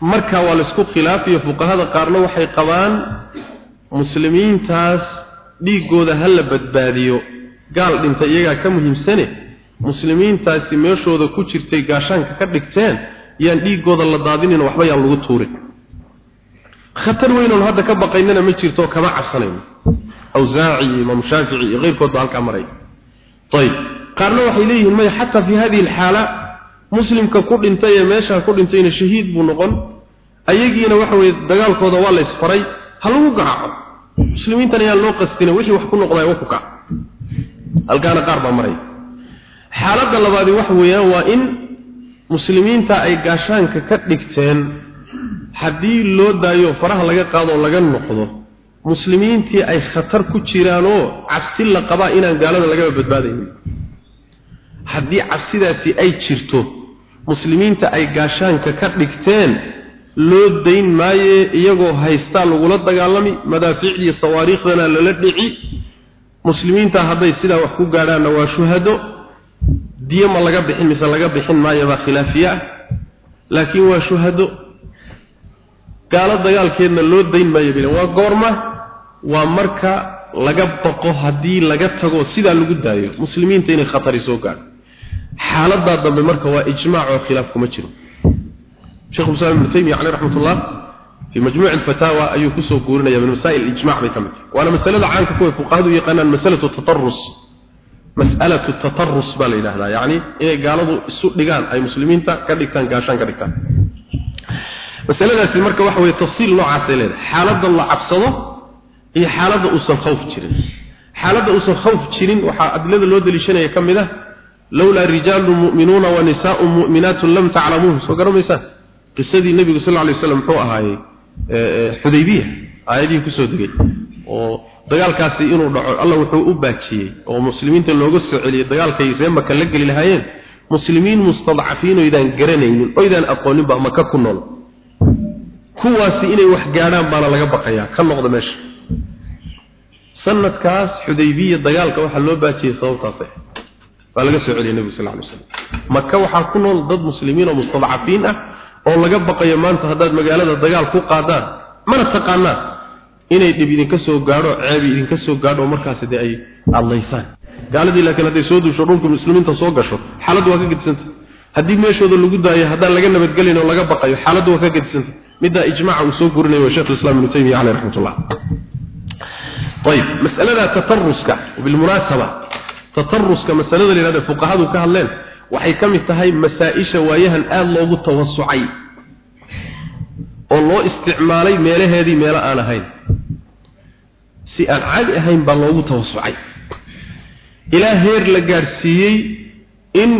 Speaker 1: marka waa la isku khilaafiyo. Fuqahada qaarna waxay qabaan muslimiintaas dhiiggooda ha la badbaadiyo. Gaal dhinta iyagaa ka muhiimsane muslimiintaasi meeshooda ku jirtay gaashaanka ka dhigteen yaan dhiiggooda la daadinin waxba yaan lagu tuurin. Khatar weynoon hadda ka baqaynana ma jirto kama cabsanayno. Awsaaci iyo imaam shaafici iyo keyrkood baa halkaa maray ayib qaarna waxay leeyihiin maya xataa fi hadihi alxaala muslimka ku dhintay ee meeshaa ku dhintayna shahiid buu noqon. Ayagiina waxa weye dagaalkooda waa la isfaray. Ha lagu garaaco. Muslimiintan ayaan loo qastina wixii wax ku noqday wa ku kac halkaana qaar baa maray. Xaaladda labaadi waxa weeyaan waa in muslimiinta ay gaashaanka ka dhigteen haddii loo daayo faraha laga qaadoo laga noqdo muslimiintii ay khatar ku jiraanoo cabsi la qabaa inaan gaalada lagaba badbaadaynin haddii cabsidaasi ay jirto muslimiinta ay gaashaanka ka dhigteen loo dayn maaye iyagoo haystaa lagula dagaalami madaafiicdii sawaariikhdana lala dhici. Muslimiinta hadday sidaa wax ku gaadhaanna waa shuhado diyo ma laga bixin mise laga bixin maayo baa khilaafiye ah. Laakiin waa shuhado. Gaalo dagaalkeedna loo dayn maayo bilen waa goorma waa marka laga baqo haddii laga tago sidaa lagu daayo muslimiinta inay khatari soo gaadho. Xaaladaa dambe marka waa ijmaac oo khilaaf kuma jiro. Sheekh muslim ibn taymiya alayhi rahmatullah fi majmu' al-fatawa ayuu ku soo guurinaya min masaa'il ijma' bay ka mid waana masalada caanka kuwa fuqahadu yaqaanaan masalatu tatarrus. Mas'alatu tatarrus baa la yiraahdaa yaani inay gaaladu isu dhigaan ay muslimiinta ka dhigtaan gaashan ka dhigtaan. Masaladaasi marka waxa weeye tafsiil noocaas ay leedahay. Xaaladda la cabsado iyo xaaladda uusan khawf jirin. Xaaladda uusan khawf jirin waxaa adilada loo daliishanaya ka mid ah lawlaa rijaalu mu'minuuna wa nisaa'un mu'minaatun lam taclamuuhum soo garamaysaan qisadii nebigu sal lla lay slam muxuu ahaayey xudaybiya aayadihii ku soo degay oo dagaalkaasi inuu dhaco alla wuxuu u baajiyey oo muslimiinta looga soo celiyey dagaalkay ree maka la geli lahaayeen muslimiin mustadcafiin oydaan garanaynin oydaan aqoonin baa maka ku nool. Kuwaasi inay wax gaadhaan baana laga baqayaa ka noqda meesha sanadkaas xudaybiya dagaalka waxaa loo baajiyey sababtaas waa laga soo celiyey nebigu sal lla lay slam maka waxaa ku nool dad muslimiin oo mustadcafiin ah oo laga baqayo maanta haddaad magaalada dagaal ku qaadaan mana taqaanaan inay dhib idinka soo gaadho ceebi idinka soo gaadho oo markaasi dee ay adlaysaan. Gaaladii laakiin hadday soo duusho dhulka muslimiinta soo gasho xaaladdu waa ka gedisanta haddii meeshooda lagu daayo haddaan laga nabadgelin oo laga baqayo xaaladdu waa ka gedisanta middaa ijmaaca uu soo gurinayo sheekh islam ibnu taymiya caleyh raxmatullah ayib masalada tataruska bilmunaasaba tataruska masalada la yidhahdo fuqahadu ka hadleen waxay ka mid tahay masaa-isha waayahan aada loogu tawasucay oo loo isticmaalay meelaheedii meelo aan ahayn si aan cadi ahayn baa loogu tawasucay ilaa heer la gaadhsiiyey in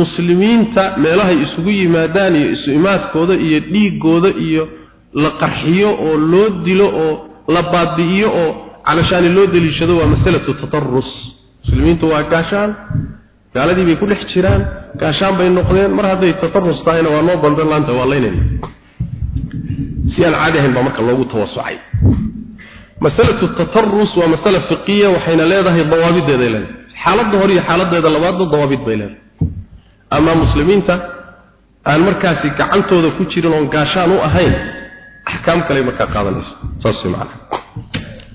Speaker 1: muslimiinta meelahay isugu yimaadaan iyo isu imaadkooda iyo dhiigooda iyo la qarxiyo oo loo dilo oo la baabi'iyo oo calashaani loo daliishado waa masalatu tatarus muslimiintu waa gaashaan gaaladii bay ku dhex jiraan gaashaan bay noqdeen mar hadday tatarus tahayna waa noo bandan laanta waa laynayna si aan caadi ahayn baa marka loogu tawasucay masalatu tatarus waa masala fiqiya waxayna leedahay dawaabideeday leedahay. Xaaladda hore iyo xaaladeeda labaadba dawaabid bay leedahay. Ama muslimiinta aan markaasi gacantooda ku jirin oon gaashaan u ahayn axkaam kale markaa qaadanayso saas wey macana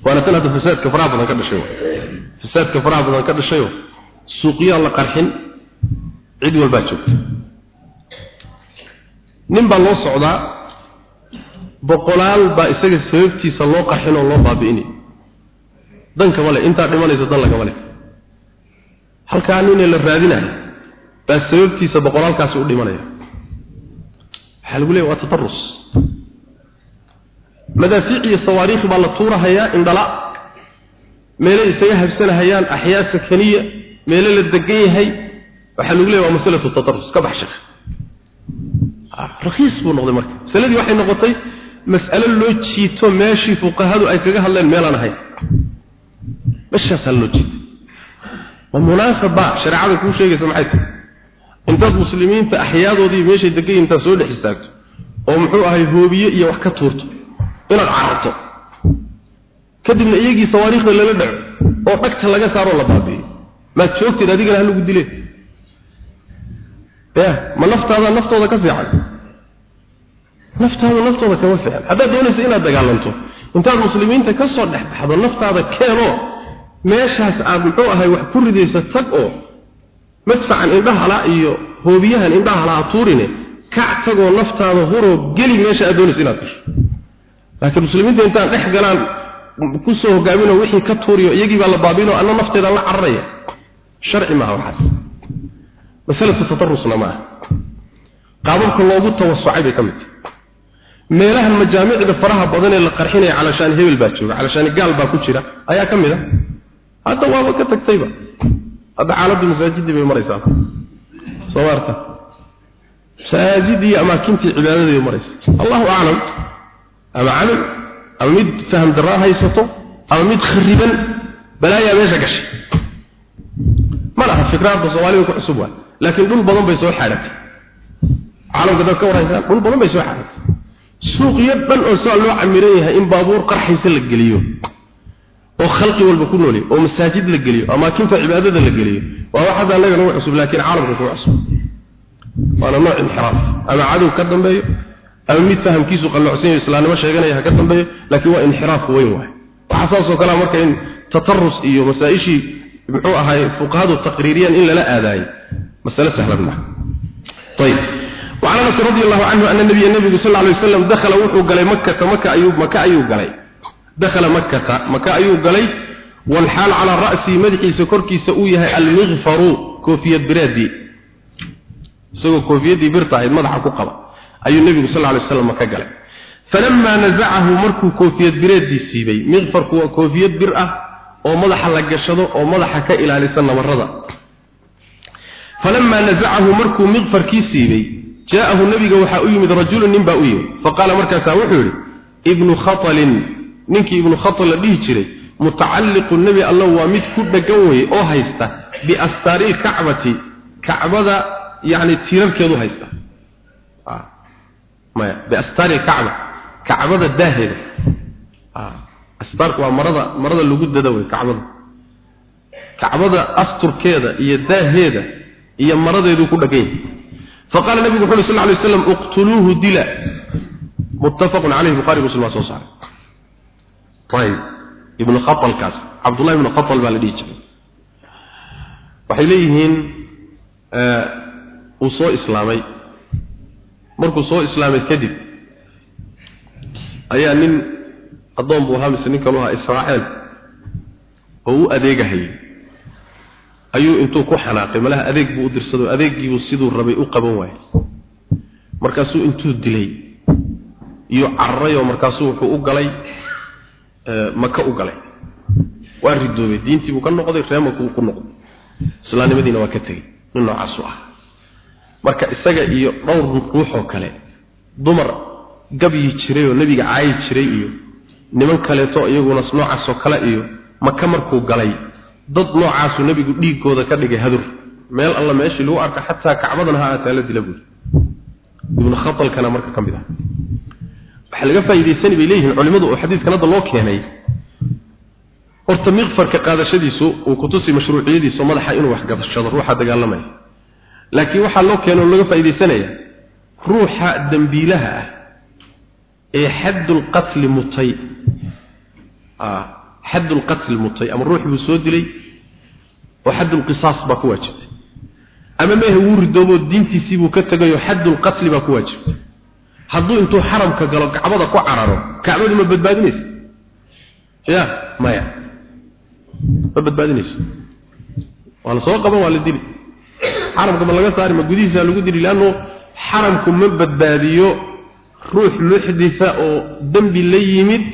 Speaker 1: waana tan hadda fasaadka faraha badan ka dhashay fasaadka faraha badan ka dhashayo suuqyaa la qarxin cid walbaa joogta nin baa loo socdaa boqolaal baa isaga sababtiisa loo qarxin oo loo baabi'inay dankama le intaa dhimanaysa dan lagama le halkaa ninee la raadinayo baa sababtiisa boqolaalkaasi u dhimanaya. Waxaa lagu leeya waa tatarus madaafiic iyo sawaariikh baa la tuurahayaa indhala. Meelay isaga habsanahayaan axyaa sakaniya meelo la degan yahay. Waxaa lagu leeya waa masalatu tatarus ka bax sheekh rakiis buu noqday marka. Masaladii waxay noqotay mas'alo loo jiito meeshii fuqahadu ay kaga hadleen meelaan ahayn meeshaasaa loo jiito. Waa munaasaba shareecada kuu sheegaysa maxay tahay? Intaad muslimiinta axyaadoodii meeshay degan yihiin intaad soo dhex istaagto. Oo muxuu ahay hoobiye iyo wax ka tuurto inaad cararto kadibna iyagii sawaariikhda lala dhaco oo dhagta laga saaroo la baabi'iyo. Maad joogteed adigana ha lagu dileen. Ya ma naftaada naftooda ka fiican? Naftaada naftooda kama fiican. Haddaad doonaysa inaad dagaalanto. Intaad muslimiinta ka soo dhex baxdo naftaada keenoo meeshaas aad muxuu ahay wax ku ridaysa tag oo madfacan indhahala iyo hoobiyahan indhahala ha tuurine kac tagoo naftaada huroo geli meesha aad doonaysa inaad gasho laakiin muslimiinta intaan dhex galaan ku soo hogaaminoo wixii ka tuuriyo iyagii baa la baabinoo anna nafteeda la cararaya. Sharci maaha waxaas. Masalatu tatarusna maaha. Qaababka loogu tawasucay bay ka mid tahay. Meelahan majaamicda faraha badan ee la qarxinaya calashaani hebel baa jooga calashaani gaal baa ku jira ayaa ka mid a hadda waaba ka tagtayba hadda xaaladdu masaajidii bay maraysaa soo maarta. Masaajidii iyo amaakintii cibaadadii bay maraysaa. Allahu aclam ama camal ama mid faham daraa haysato ama mid khariban balaayaa meesha gashay. Ma laha fikraadda soomaalida ku cusub waa. Laakiin dhul badan bay soo xaadhatay caalamka dad ka warhaysaan dhul badan bay soo xaadhatay suuqyo dhan oo saa loo camiran yahay in baabuur qarxaysa la geliyo oo khalqi walba ku nool oo masaajid la geliyo amaakinta cibaadada la geliyo waa wax hadda laga nagu cusub laakiin caalamka ku cusub. Waana nooc inxiraaf. Ama cadow ka dambeeyo ama mid fahamkiisu qalloocsan yahay islaamnimo sheeganaya ka dambeeyo laakiin waa inxiraaf weyn waay waxa saas oo kale marka in tatarrus iyo masaa'ishii muxuu ahaay fuqahadu taqriiriyan in lala aadaayay mas'ala sahlan ma طيب وعن انس رضي الله عنه ان النبي النبي صلى الله عليه وسلم دخل وحو غلي مكه مكه ايوب مكه ايوب غلي دخل مكه مكه ايوب غلي والحال على راسي مدحي سكركيسا او يحيى المغفر كوفيه برادي سو كوفيه برتاي مدحا ku qaba ayuu nabigu sallallahu alayhi wasallam maka galay. Falamma nazacahu markuu koofiyad bireedii siibay miqfarku waa koofiyad bir ah oo madaxa la gashado oo madaxa ka ilaalisa nabarada falamma nazacahu markuu miqfarkii siibay jaahu nabiga waxa u yimid rajulun nin baa u yimid. Faqala markaasa wuxuu yiri ibnu khatal ninkii ibnu khatal la dhihi jiray mutacalliqu nabi allah waa mid ku dhagan way oo haysta bi astari kacbada yani tiirarkeedu haysta maya biastaari alkacba kacbada daaheeda. Ah, Astaarku waa marada marada lagu dada wey kacbada. Kacbada asturkeeda iyo daaheeda iyo maradeedu ku dhagay. Faqala nabigu xulli sallallahu alayhi wasallam uqtuluhu dila. Muttafaq alayhi bukhari muslim soo saaray. Tayib ibn qatal kaas. Abdullah ibn qatal baladiij waxay leeyihiin eh, uu soo islaamay markuu soo islaamay kadib ayaa nin adoon buu ahaa mise nin kaloo ahaa israaciil oo u adeegahayay. Ayuu intuu ku xanaaqay malaha adeeg buu u dirsado adeegiibuu siduu rabay u qaban waayay markaasuu intuu dilay iyo cararay oo markaasuu wuxuu u galay maka u galay. Waa ridoobay diintii buu ka noqday reemaku ku noqday. Islaamnimadiina waa ka tegey nin noocaas u ah marka isaga iyo dhowr ruux oo kale dumar gabyi jiray oo nebiga caayi jiray iyo niman kaleeto iyaguna noocaas oo kale iyo maka markuu galay dad noocaasuu nebigu dhiigooda ka dhigay hadur. Meel alla meeshii lagu arka xataa kacbadan ha aataa la dila buuri ibnu khatalkana marka ka mid ah. Waxaa laga faa'iidaysani bay leeyihiin culimmadu oo xadiidkan hadda loo keenay. Horta miqfarka qaadashadiisu uu ku tusi mashruuciyadiisu madaxa inuu wax gadashado ruuxa dagaalamaya laakiin waxaa loo keenay oo laga faa'iidaysanaya ruuxa dambiilaha ah ee xaddul qatli mutay. Ah xaddul qatli mutay ama ruux buu soo dilay oo xaddul qisaas baa ku waajibtay ama mehe wuu ridoobo diintiisii buu ka tegay oo xaddul qatli baa ku waajibtay hadduu intuu xaramka galo kacbada ku cararo kacbadu ma badbaadinaysa? Ya maya ma badbaadinayso waa la soo qaban waa la dili xaramka ma laga saari ma gudihiisa lagu dili laanno xaramku ma badbaadiyo ruux muxditha oo dembi la yimid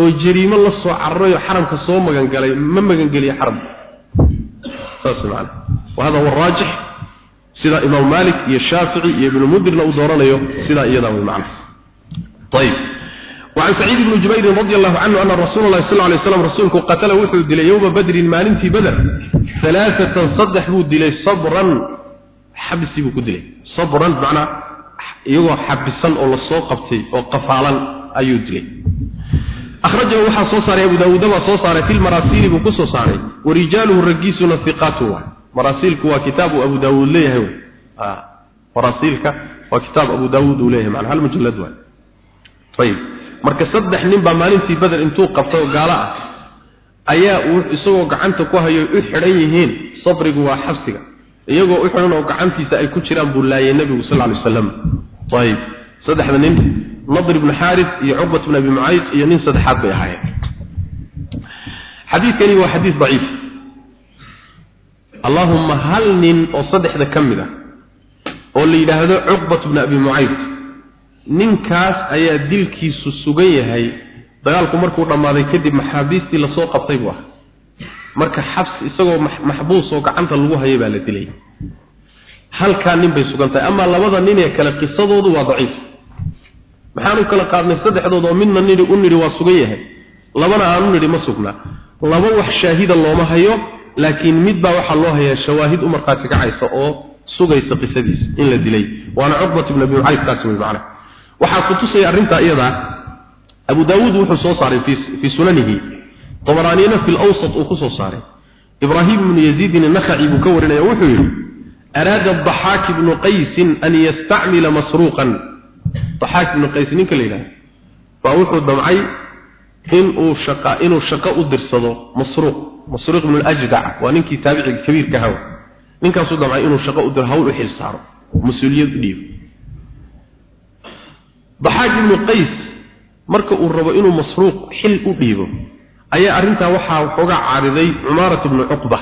Speaker 1: oo jariimo la soo cararayo xaramka soo magangalay ma magangeliyo xaramka saas macana wahada huwa raajix sida imaam malik iyo shaafici iyo ibnu mudirna uu dooranayo sida iyada way macna طيب وعن سعيد بن جبير رضي الله عنه أن رسول الله صلى الله عليه وسلم رسولك قتل وحو دلي يوم بدر مالين في بدر ثلاثة صدح بو دلي صبرا حبسي بو دلي صبرا بمعنى يغو حبسا أو لصو قبتي أو قفالا أيو دلي أخرجه وحا صوصار أبو داود ما صوصار في المراسيل بو كسو صاري ورجاله الرقيسون ثقاته مراسيلك وكتاب أبو داود ليه آه. مراسيلك وكتاب أبو داود ليه معنى هل مجلد واحد طيب marka saddex nin baa maalintii badar intuu qabto gaala ah ayaa uu isagoo gacanta ku hayo u xidhan yihiin sabrigu waa xabsiga. Iyagoo u xidhan oo gacantiisa ay ku jiraan buu laayay nabigu sal ly waslam ayib saddexda nin nadr ibnu xaaris iyo cuqbat bn abi mucayd iyo nin saddexaad bay ahaayeen. Xadiidkani waa xadiis daciif. Allaahumma hal nin oo saddexda ka mid ah oo la yidhaahdo cuqbat bni abi mucayd ninkaas ayaa dilkiisu sugan yahay dagaalku markuu dhammaaday kadib maxaabiistii la soo qabtay buu ahaa. Marka xabs isagoo maxbuus oo gacanta lagu hayay baa la dilay. Halkaa nin bay sugan tahay. Amaa labada nin ee kale qisadoodu waa daciif. Maxaan u kala qaadnay saddexdood oo midna nidhi u nidhi waa sugan yahay. Labana aanu nidhi ma sugnaa laba wax shaahida looma hayo laakiin mid baa waxaa loo hayaa shawaahid u markhaati kacaysa oo sugaysa qisadiisa in la dilay. Waana cuqbat ibn abi mucayf kaasi wey macnaha. Waxaa kutusaya arrintaa iyadaa abu daawuud wuxuu soo saaray fii sunanihi. Tobaraaniyana fi lawsat uu ku soo saaray. Ibraahim ibnu yaziidin anakhaci buu ka warinaya wuxuu yidhi araada daxaak ibnu qaysin an yastacmila masruuqan? Daxaak ibnu qays ninka la yidhahdo baa wuxuu damcay inuu shaqa inuu shaqo u dirsado masruuq masruuq ibnu ljdac waa ninkii taabiciga kabiirka hawa ninkaasuu damcay inuu marka uu rabo inuu masruuq xil u dhiibo ayaa arintaa waxaa waxoogaa caariday cumaarat bnu cuqba.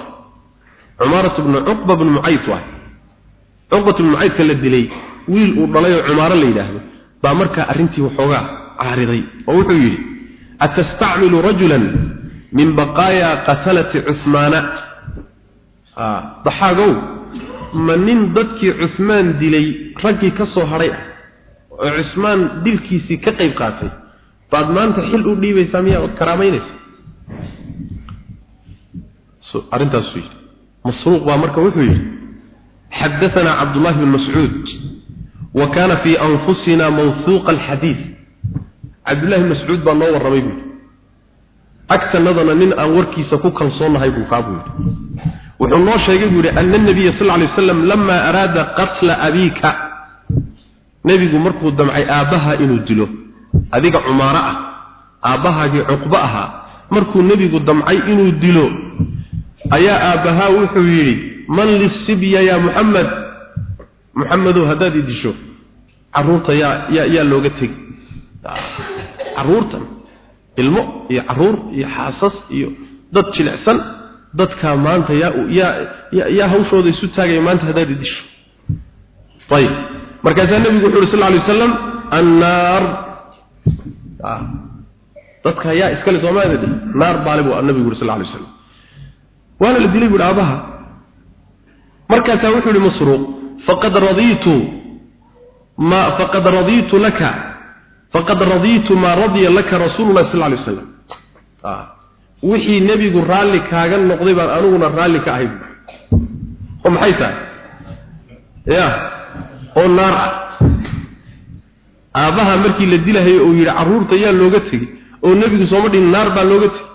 Speaker 1: Cumaarat bnu cuqba bnu mucayd waay cuqbat bnu mucaydka la dilay wiil uu dhalay oo cumaaro la yidhaahdo baa markaa arrintii waxoogaa caariday oo wuxuu yidhi atastacmilu rajulan min baqaaya qatalati cuhmaana daxaagow ma nin dadkii cuhmaan dilay raggii ka soo hadhay ah oo cusmaan dilkiisii ka qayb qaatay baad maanta xil u dhiibaysaa miyaa ood karaamaynaysa arrintaasuu yidhi masruuq baa marka wuxuu yidhi xadaanaa cabdullahi bn mascuud wa kaana fii anfusina mawhuuqa alxadiid cabdullahi mascuud baa noo warramay buu yidhi. Agtanadana nin aan warkiisa ku kalsoonnahay buu kaa buu yidhi. Wuxuu noo sheegay buu yidhi ana nabiya sal lay waslam lama araada qatla abiika. Nebigu markuu damcay aabbaha inuu dilo adiga cumaaro ah aabbahaagii cuqbo ahaa markuu nebigu damcay inuu dilo ayaa aabbahaa wuxuu yidhi man lisibya yaa muxamed muxamedow haddaad i disho carruurta yaa yaa yaa looga tegi. Carruurtan ilmo iyo carruur iyo xaasas iyo dad jilicsan dadkaa maanta yaa yaa yaa hawshooda isu taagaya maanta haddaad i disho. Ayib. Markaasaa nebigu wuxu uhi sal ly wasalam annaar dadka yaa iskale soomaalida naar baale buu nabigu yuri sal lay wasalam waana la dilay buuhi aabaha markaasaa wuxuu yihi masruuq. Faqad radiitu ma faqad radiitu laka. Faqad radiitu maa radiya laka rasuulu llahi sal lay wasalam wixii nebigu raalli kaaga noqday baan aniguna raalli ka ahay oo maxay tahay? Ya oo naar ah aabbaha markii la dilahayo uu yidhi carruurta yaa looga tegey oo nebigu sooma dhihin naar baa looga tegey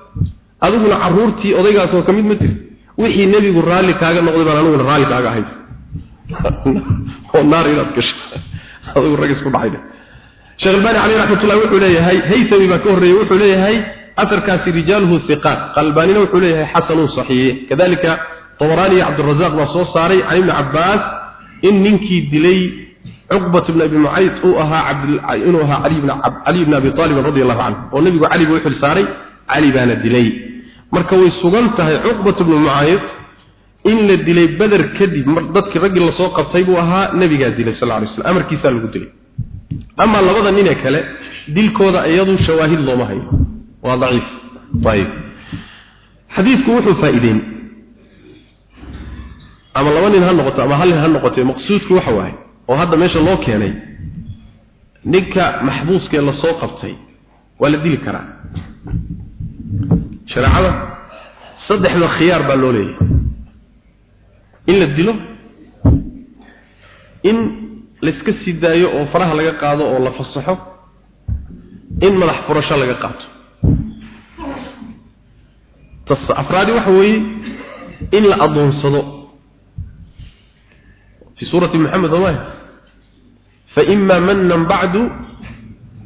Speaker 1: adiguna carruurtii odaygaasoo ka mid ma tiri wixii nebigu raalli kaaga noqday baan aniguna raalli kaaga ahay oo naar inaad gasho adigu rag isku dhacay sheekh albani caleyh raxmatullahi wuxuu leeyahay haytami baa ka horreeyey wuxuu leeyahay asarkaasi rijaaluhu hiqaat qalbaanina wuxuu leeyahay xasanun saxiix kadalika طبراني iyo cabdirazaaq baa soo saaray can ibni cabbaas in ninkii cuqbat bn abi mucayd uu ahaa inuu ahaa cali bn abi aalibin radi allahu canhu oo nebigu cali buu u xil saaray cali baana dilay. Marka way sugan tahay cuqbat bnu mucayd in la dilay beder kadib dadkii raggii la soo qabtay buu ahaa nebigaa dilay sal lay slam amarkiisaa lagu dilay. Amaa labada ninee kale dilkooda iyadu shawaahid looma hayo. Waa daciif. Ayib xadiidku wuxuu faa-ideyn ama laba nin ha noqoto ama hal nin ha noqoto maqsuudku waxa waaye oo hadda meesha loo keenay ninka maxbuuskee la soo qabtay waa la dili karaa. Shareecada saddexda khiyaar baa loo leeyahay. In la dilo in laiska sii daayo oo faraha laga qaado oo la fasaxo in madax furasho laga qaato. Tas afraadi waxa weeye in la adoonsado fi suurati moxamed omaya فإما منا بعد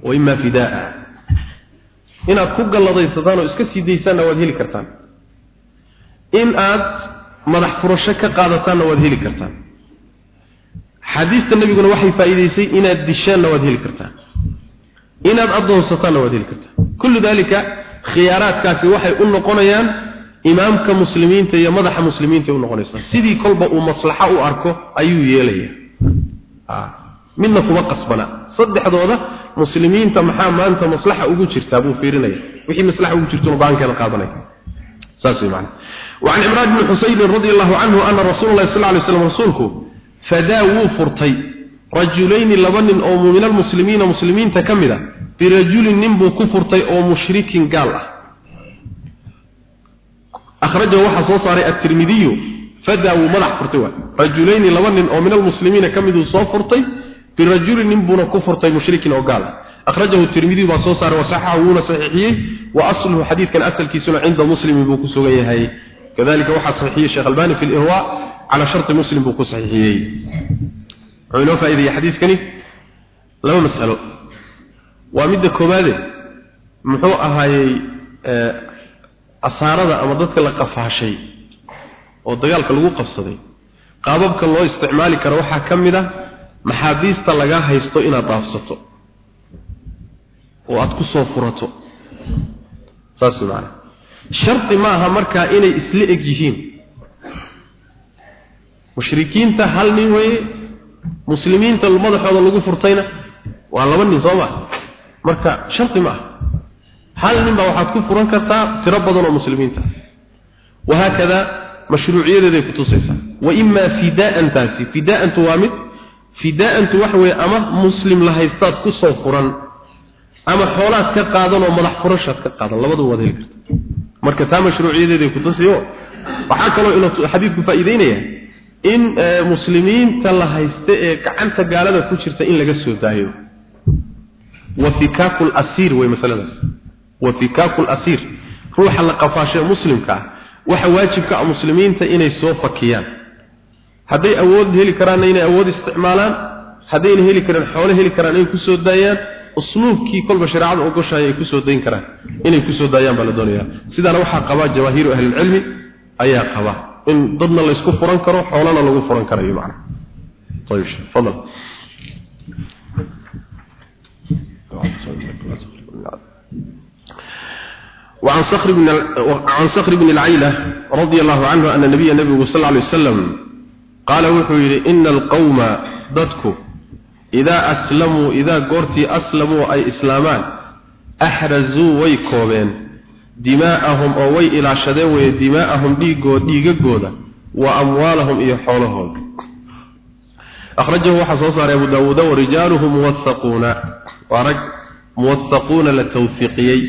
Speaker 1: وإما فداء إن أتكوك الله ضيستان وإسكسي ديسان وادهلي كرتان إن أت مدح فرشك قادتان وادهلي كرتان حديث النبي قال وحي فائديسي إن الدشان وادهلي كرتان إن أت أدون ستان وادهلي كرتان كل ذلك خيارات كاسي وحي أنه قنيان imaamka muslimiinta iyo madaxa muslimiinta u noqonaysaa sidii kolba uu maslaxo u arko ayuu yeelaya midna kuma qasbana saddexdooda muslimiinta maxaa maanta maslaxa ugu jirtaa buu fiirinaya wixii maslaxa ugu jirtuna go-aankeeda qaadanaya saas wey macana وعن عمران بن حسين رضي الله عنه أن رسول الله صلى الله عليه وسلم رسولك فداووا فرطي رجلين لبن أو من المسلمين مسلمين تكملا برجل ننبو كفرطي أو مشرك قال أخرجه وحا صوصاري الترمذي فداوا ملح فرتوا رجلين لبن أو من المسلمين كمدوا صوفرتي birajulin nin buuna ku furtay mushrikin oo gaal. Akhrajahu tirmidhi baa soo saaray wasaxahu wuuna saxiixiyey. Wa asluhu xadiidkan asalkiisuna cinda muslimin buu ku sugan yahay. Kadalika waxaa saxiixiyey sheekh albani fi lihwa cala sharti muslim buu ku saxiixiyey. Wuxuu inoo faa'iideeyey xadiidkani laba mas'alo. Waa midda koowaade muxuu ahaayey asaarada ama dadka la qafaashay oo dagaalka lagu qabsaday. Qaababka loo isticmaali karo waxaa ka mid ah maxaabiista lagaa haysto inaad dhaafsato. Oo aada ku soo furato. Saas maana shardi ma aha markaa inay isla eg yihiin. Mushrikiinta hal nin weeye muslimiinta madaxooda lagu furtayna waa laba nin soo ma? Marka shardi ma aha hal nin baa waxaad ku furan kartaa tiro badan oo muslimiinta. Wahaakada mashruuciyadeeday kutusaysaa wa imaa fidaa'an taasi. Fidaa'antu waa mid fidaa'antu waxa weeye ama muslim la haystaad ku soo furan ama xoolaad ka qaadan oo madax furashaad ka qaadan labadu waad heli karta marka taa mashruuciyadeeday kutusayo waxaa kaloo inuu xadiidku faa'iideynaya in muslimiinta la haysta ee gacanta gaalada ku jirta in laga soo daayo. Wa fikaaku lasiir way masaladaas. Wa fikaaku lasiir ruuxa la qafaashay muslimka ah. Waxa waajibka ah muslimiinta inay soo fakiyaan hadday awood heli karaanna inay awood isticmaalaan haddayna heli karaan xoolo heli karaan inay kusoo daayaan usluubkii kolba shareecada ogoshahay ay kusoo dayn karaan inay kusoo daayaan baa la doonayaa sidaana waxaa qabaa jawaahiiru ahlilcilmi ayaa qaba in dadna laysku furan karo xoolana lagu furan karayo macna طيب تفضل وعن صخر بن عن صخر بن العيلة رضي الله عنه أن النبي النبي صلى الله عليه وسلم qaala wuxuu yidhi ina alqowma dadku idaa aslamuu idaa goortii aslamuu ay islaamaan axrazuu way koobeen. Dimaa'ahum oo way ilaashadeen weeye dimaa'ahum dhiiggood dhiigagooda wa amwaalahum iyo xoolahooda. Akhrajahu waxaa soo saaray abu daawuuda warijaaluhu muwahaquuna waa rag muwahaquuna la tawhiiqiyey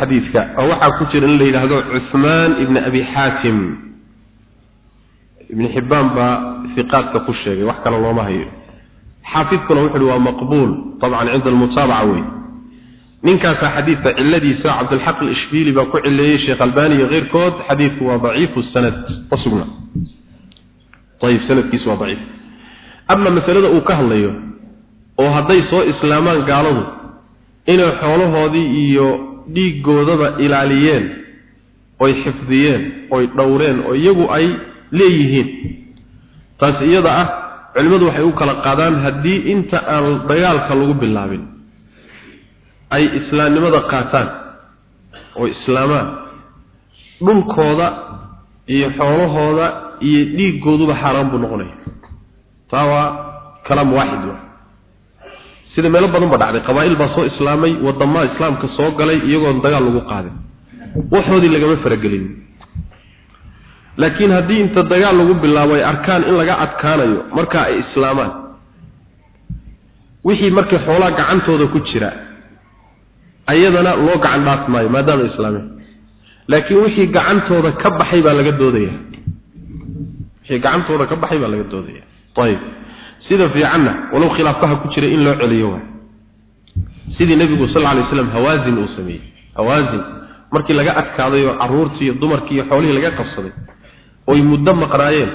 Speaker 1: xadiidka oo waxaa ku jira in la yidhaahdo cusmaan ibn abi xaatim. Ibn xibbaan baa iqaadka ku sheegay wax kale looma hayo. Xaafidkuna wuxu uhi waa maqbuul طabcan cinda almutaabaca wey ninkaasaa xadiidka ciladiisa cabdilxaq alishbiili baa ku cileeyey sheekh albani iyo keyrkood xadiidku waa daciifu sanad ma sugna. Ayib sanadkiisu waa daciif. Ama masalada uu ka hadlayo oo hadday soo islaamaan gaaladu inay xoolahoodii iyo dhiiggoodaba ilaaliyeen oy xifdiyeen oy dhowreen oo iyagu ay leeyihiin. Taas iyada ah culimmadu waxay u kala qaadaan haddii inta aan dagaalka lagu bilaabin ay islaamnimada qaataan oo islaamaan dhulkooda iyo xoolahooda iyo dhiiggooduba xaaraan buu noqonaya. Taa waa kalaam waaxid. wa sida meelo badan ba dhacday. Qabaa'il baa soo islaamay waddamada islaamka soo galay iyagoon dagaal lagu qaadin. Waxoodii lagama faragelin. Laakiin haddii inta dagaal lagu bilaabo ay arkaan in laga adkaanayo markaa ay islaamaan wixii markii xoolaa gacantooda ku jira ayadana loo gacan dhaafi maayo maadaama islaameen. Laakiin wixii gacantooda ka baxay baa laga doodaya. Wixii gacantooda ka baxay baa laga doodaya. Ayib sida fiicanna walow khilaafkaha ku jira in loo celiyo waa sidii nebigu sal lla alay slam hawaazin uu sameeyey. Hawaazin markii laga adkaaday oo carruurtii iyo dumarkii iyo xoolihii laga qabsaday oy muddo maqnaayeen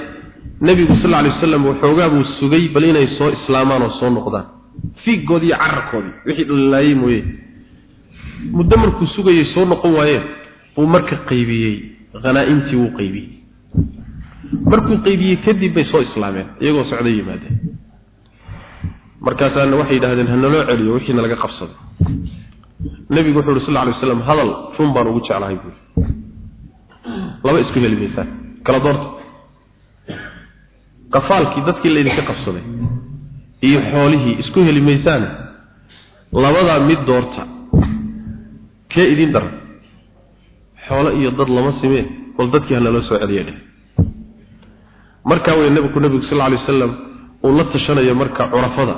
Speaker 1: nebigu sal lla alay wasalam waxoogaa buu sugay bal inay soo islaamaan oo soo noqdaan. Fiiggoodii iyo cararkoodii wixii dhalilaayey mooye. Muddo markuu sugayay soo noqon waayeen buu marka qaybiyey. Hanaa-imtii wuu qaybiyey. Markuu qaybiyey kadib bay soo islaameen iyagoo socday yimaadeen markaasaana waxay yidhahdeen hanaloo celiyo wixiina laga qabsaday nebigu wuxuu yuri sal lla waslam hadal run baan ugu jeclahay buui laba isku heli maysaan. Kala doorta qafaalkii dadkii laydinka qabsaday iyo xoolihii isku heli maysaane labadaa mid doorta kee idin daran? Xoolo iyo dad lama simeen bal dadkii hanaloo soo celiya dheh markaa wey nabigu nabigu sal alay wasalam uu la tashanayo marka curafada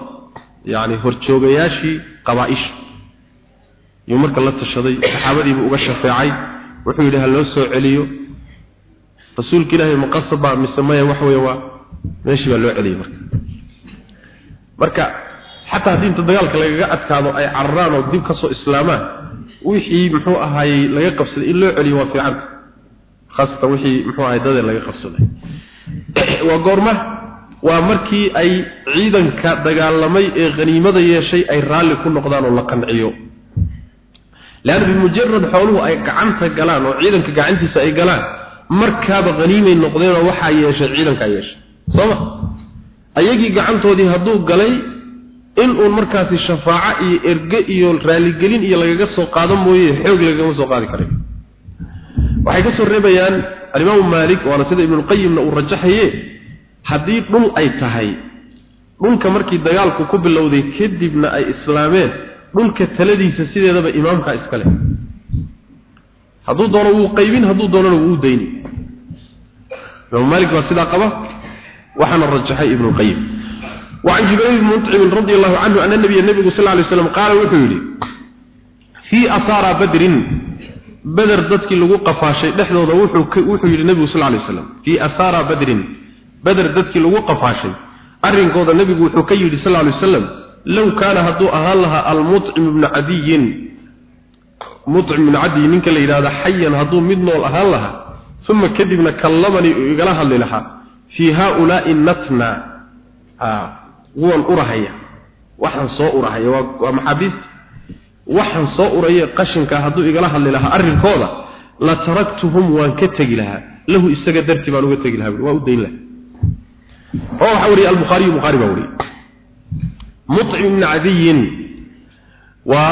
Speaker 1: yacni horjoogayaashii qabaa-isha yuu marka la tashaday saxaabadiibuu uga shafeecay. Wuxuu yidhi ha loo soo celiyo? Rasuulka ilaahay maqasaba mise maya wax weeye waa? Meeshii baa loo celiyey marka. Marka xataa haddii inta dagaalka lagaga adkaado ay cararaan oo dib ka soo islaamaan wixii muxuu ahaayey laga qabsaday in loo celiyo waa fiicanta khaasatan wixii muxuu ahay dadee laga qabsaday. Waa goorma waa markii ay ciidanka dagaalamay ee haniimada yeeshay ay raalli ku noqdaan oo la qanciyo. Leanna bimujarad xooluhu ay gacanta galaan oo ciidanka gacantiisa ay galaan markaaba haniimay noqdeenoo waxaa yeeshay ciidankaa yeeshay. Sooma ayagii gacantoodii hadduu galay in uun markaasi shafaaco iyo erge iyo raaligelin iyo lagaga soo qaado mooye xoog lagagama soo qaadi karay waxay ka soo reebayaan alimaamu maalik waana sida ibnulqayimna uu rajaxaye haddii dhul ay tahay dhulka markii dagaalku ku bilowday kadibna ay islaameen dhulka taladiisa sideedaba imaamkaa iska leh. Hadduu doono wuu qaybin hadduu doonana wuu dayni imaamu maalik baa sidaa qaba waxaana rajaxay ibnuqayim wacan jibayl ibni muncibin radi allahu canhu ana nabiya nebigu sal lay slam qaala wuxuu yidhi fii asaara badrin beder dadkii lagu qafaashay dhexdooda wuxuu yidhi nebigu sal lay slam fii asaara badrin بدر بدر ضدك لغو قفاشي أرنكودا النبي وحو كيلي صلى الله عليه وسلم لو كان هدو أهالها المطعم بن عدي مطعم بن عدي منك اللي هذا حيا هدو مدنو الأهالها ثم كذبنا كلمني إقلاها اللي لها في هؤلاء النتنا آه wuwan urahaya waxaan soo urahaya waa maxaabiista waxaan soo uraya qashinka hadduu igala hadli lahaa arrinkooda la taraktuhum waan ka tegi lahaa lahu isaga darti baan uga tegi lahaa waa u dayn lahaa ibn adiy wa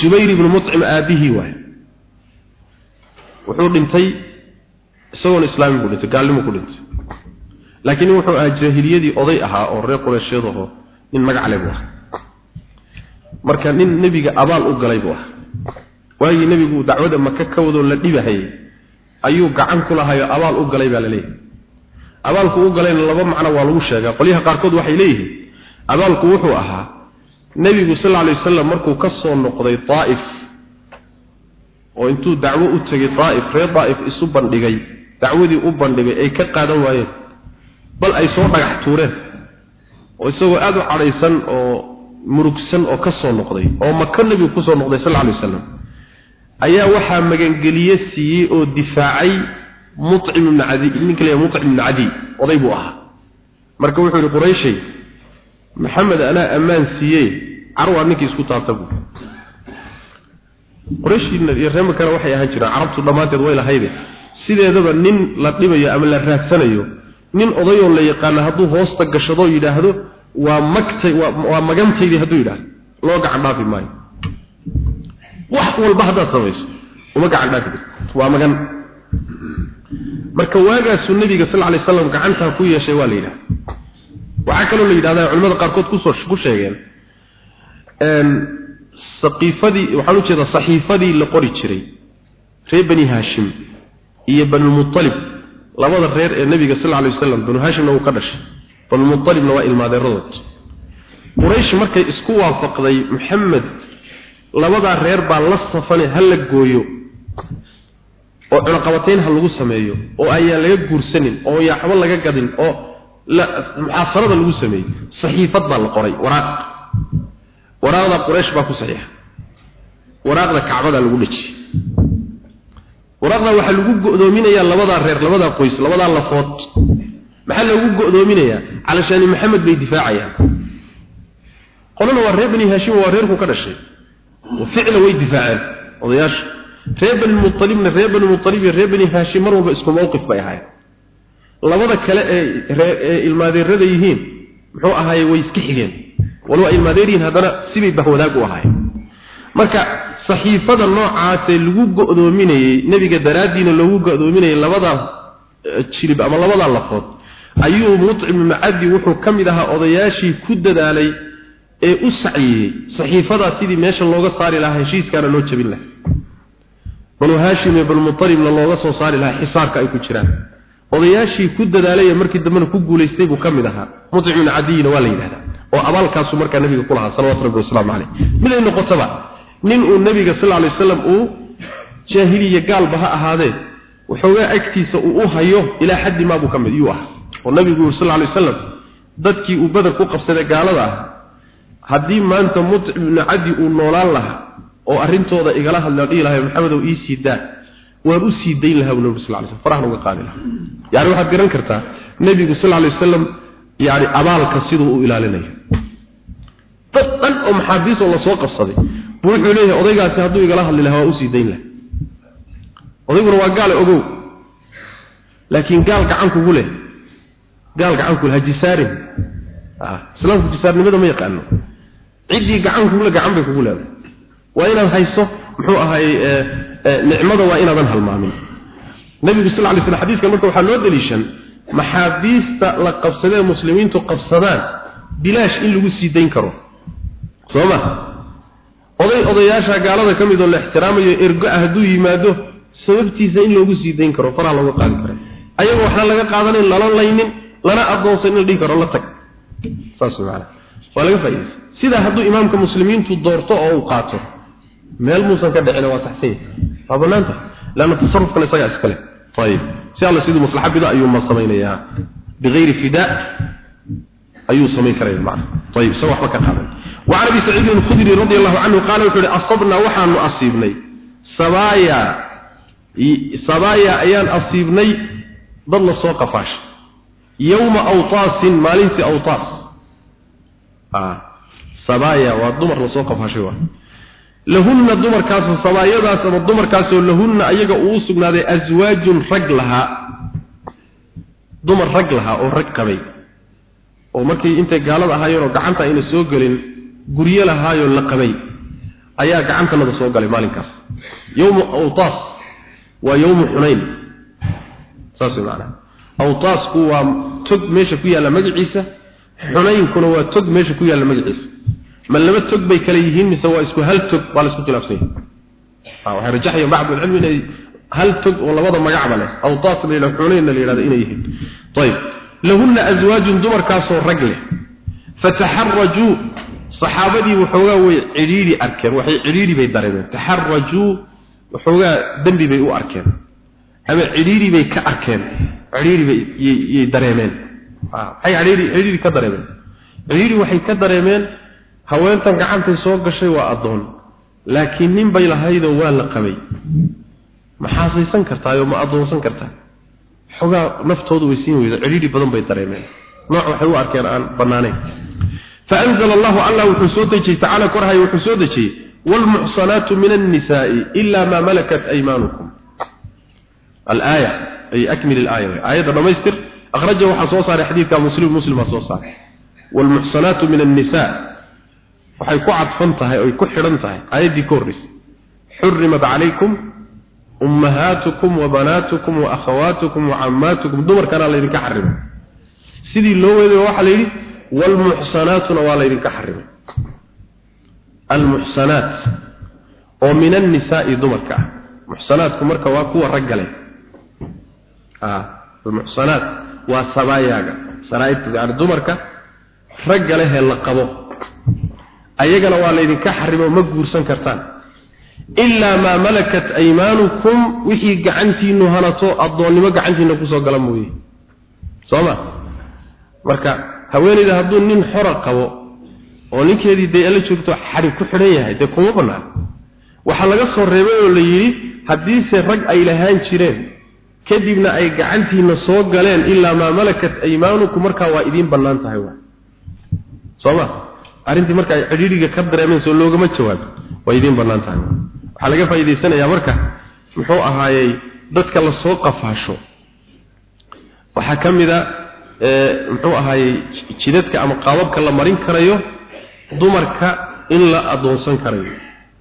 Speaker 1: jubayr ibn mut'im abihi wa wuxuu dhintay isagoo islaami ku dhintay gaalnimo ku dhintay. Laakiin wuxuu ahaa jaahiliyadii oday ahaa oo reer qureysheedaho nin magac leh buu ahaa. Marka nin nebiga abaal u galay buu ahaa. Waagii nebigu dacwada maka ka wadoo la dhibahayay ayuu gacan ku lahayo abaal u galay baa la leeyahay abaalku u galayna laba macno waa lagu sheegaa. Qolyaha qaarkood waxay leeyihiin abaalku wuxuu ahaa nebigu sal lla alay wasalam markuu ka soo noqday daa'if oo intuu dacwo u tegay daa'if reer daa'if isu bandhigay dacwadii u bandhigay ay ka qaadan waayeen. Bal ay soo dhagax tuureen oo isagoo aada u cadhaysan oo murugsan oo ka soo noqday oo maka nebigu ku soo noqday sal lla alay wasalam ayaa waxaa magangeliye siiyey oo difaacay mucim ibn cadi ninka la mucim ibn cadi oday buu ahaa. Marka wuxuu yidhi qurayshay maxamed anaa ammaan siiyey carwaa ninkii isku taabta buu. Qurayshiina iyo reer makana waxay ahaan jireen carabtu dhammaanteed way lahayde sideedaba nin la dhibayo ama la raadsanayo nin odayoo la yaqaana hadduu hoosta gashado yidhaahdo waa magtay waa magantaydii hadduu yidhaahdo loo gacan dhaafi maayo. Wax walba haddaad samayso uma gacan dhaafi karto waa magan marka waagaasuu nabiga sal alay slam gacantaa ku yeeshay waa la yidhahda waxaa kaloo la yidhahda culimada qaarkood ku soo ku sheegeen saqiifadii waxaan u jeedaa saxiifadii la qori jiray reer bani haashim iyo banulmutalib labada reer ee nabiga sal alay wasalam banu haashimna uu ka dhashay. Banulmutalibna waa ilmaadeeradood quraysh markay isku waafaqday maxamed labadaa reer baa la safane ha la gooyo oo cunaqabatayn ha lagu sameeyo oo ayaan laga guursanin oo yaxbo laga gadin oo muxaasarada lagu sameeyey saxiifad baa la qoray. Waraaq. Waraaqda quraysh baa ku saxiixa. Waraaqda kacbadaa lagu dhejiyey waraaqda waxaa lagu go'doominayaa labadaa reer labadaa qoys labadaa lafood. Maxaa loogu go'doominayaa? Calashaani maxamed bay difaacayaan. Qolana waa reer bani haashim waa reerku ka dhashay. Ficla way difaaceen. Odayaasha reer bani mutalibna reer bani mutalib iyo reer bani haashim mar walba isku mowqif bay ahaayeen. Labada kale ee ee ilmaadeerada yihiin muxuu ahaaye way iska xigeen. Wal waa ilmaadeer yihiin haddana sibay bahwadaag u ahaayeen. Marka saxiifada noocaasee lagu go'doominayey nebiga daraaddiina loogu go'doominayay labadaa jilib ama labadaa lafood ayuu mucim ibnu cabdi wuxuu ka mid ahaa odayaashii ku dadaalay ee u saciyey saxiifadaa sidii meesha looga saari lahaa heshiiskaana loo jabin lahaa banu haashim iyo banumutalibna looga soo saari lahaa xisaarka ay ku jiraan. Odayaashii ku dadaalay markii dambena ku guulaystay buu ka mid ahaa. Mucim ibnu cadiyina waa la yidhahdaa oo abaalkaasu markaa nabiga ku lahaa salawatu rabbi wasalaamu caleyh miday noqotaba nin uu nabiga sal alay wasalam uu jaahiliya gaalba ha ahaadee waxoogaa agtiisa uu u hayo ilaa xaddi maabuu ka mid yuu ah oo nabigu yiri sallallahu alayhi wasallam dadkii uu badar ku qabsaday gaalada ah haddii maanta mutcim ibn cadi uu noolaan lahaa oo arrintooda igala hadla dhihi lahay maxamed oo ii daa. Waan u sii dayn lahaa nabi sallallahu alayhi wasallam farahan uga qaadi lahaa. Yani waxaad garan kartaa nabigu sallallahu alayhi wasallam yani abaalka siduu u ilaalinayo dad dhan oo maxaabiis oo la soo qabsaday buu wuxuu leeyahay odaygaasi hadduu igala hadli lahaa waa u sii dayn lahaa. Odayguna waa gaale ogow. Laakiin gaal gacan kugu leh. Gaal gacan kugu ha jisaarin ah islaamku jisaarnimada ma yaqaano. Ciddii gacan kugu leh gacan bay kugu leedahay waa inaad hayso muxuu ahay nicmada waa inaadan halmaamin. Nabigu sal lay slam xadiiskan marka waxaa loo daliishan maxaabiista la qabsadee muslimiintu qabsadaan bilaash in lagu sii dayn karo. Soo ma? Oday odayaasha gaalada ka mid oo la ixtiraamayo ergo ah hadduu yimaado sababtiisa in loogu sii dayn karo faraa looga qaadi kara ayagoo waxna laga qaadanayn lala laynin lana adoonsan in la dhihi karo la tag. Saas maana waa laga faa'iidaysa sidaa hadduu imaamka muslimiintu doorto oo uu qaato meel muusan ka dhicin waa saxsan waa banaanta laana tasarufkan isagaa iskale ayib si alla siduu maslaxa bido ayuu ma samaynayaa. Bigayri fidaa ayuu samayn karaya macna. Ayib soo waxba ka qaadan. Wa abi sa'id bin khudri radiyallahu anhu qala wuxuu asabna waxaanu asiibnay. Sabaya sabaya ayaan asiibnay dad la soo qafaash yawma awtasin maalinti awtas ah sabaya wa dumar la soo qafaashay waa lahunna dumarkaasoo sabaayadaas ama dumarkaasoo lahunna ayaga uu sugnaaday aswaajun rag lahaa. Dumar rag lahaa oo rag qabay. Oo markii intay gaalada ahaayeen oo gacanta ayna soo gelin guryo lahaayoo la qabay ayaa gacantanada soo galay maalinkaas. Yowmu awtaas waa yowmu xunayn. Saas way macanaha awtaasku waa tog meesha ku yaalla magaciisa xunaynkuna waa tog meesha ku yaalla magaciisa ma laba tog bay kala yihiin mise waa isku hal tog baa la isku khilaafsan yahay. Ah waxay rajaxayaan bacdu cilmi inay hal tog oo labada magacba leh awtaas la yidhahdo xunaynna la yidhahdo inay yihiin. Ayib lahunna aswaajun dumarkaasoo rag leh. Fataxarajuu saxaabadii waxoogaa way cidhiidhi arkeen waxay cidhiidhi bay dareemeen. Taxarajuu waxoogaa dembi bay u arkeen. Ama cidhiidhi bay ka arkeen. Cidhiidhi bay dareemeen. Maxay cidhiidhi cidhiidhi ka dareemeen. Cidhiidhi waxay ka dareemeen haweentan gacantay soo gashay waa addoon laakiin nin bay lahaydoo waa la qabay. Maxaasaysan kartaayoo ma addoonsan kartaa? Xogaa naftoodu way siin weyda cidhiidhi badan bay dareemeen. Nooc waxay u arkeen aan bannaanayn. Faanzala allahu allah wuxuu soo dejiyey tacaala korhay wuxuu soo dejiyey waalmuxsanaatu min annisaai ilaa maa malakat aymaanukum. Alaaya ay akmil ilaaya aayadda dhammaystir akhraja waxaa soo saaray xadiidka muslim muslimaa soo saaray. Waalmuxsanaatu min annisaa waxay ku cadfan tahay oo ku xiran tahay. Ayadii kooris xurrimat calaykum ummahaatukum wa banaatukum wa akhawaatukum dumarkana la idinka xarimay sidii loo weeday waxa la yidhi walmuxsanaatuna waa la idinka xarimay almuxsanaat oo min annisaa'i dumarka ah. Muxsanaatku marka waa kuwa ragga leh almuxsanaat waa sabaayaaga saraa'ibta yani dumarka ragga leh ee la qabo ayagana waa laydinka xarimo ma guursan kartaan. Ilaa maa malakat aymaanukum wixii gacantiinu hanato addoonnimo gacantiina ku soo gala mooye. Soo ma? Marka haweenayda hadduu nin xora qabo oo ninkeedii dee ala joogto xarig ku xidhan yahay dee kuma bannaan waxaa laga soo reebay oo la yidhi haddiise rag ay lahaan jireen kadibna ay gacantiina soo galeen ilaa maa malakat aymaanukum markaa waa idiin bannaan tahay wa soo ma arrintii marka ay cidhiidhiga ka dareemeen soo loogama jawaabo way idiin bannaan tahay. Waxaa laga faa'iidaysanayaa marka muxuu ahaayey dadka la soo qafaasho. Waxaa ka mid a muxuu ahaayey jidadka ama qaababka la marin karayo dumarka in la addoonsan karayo.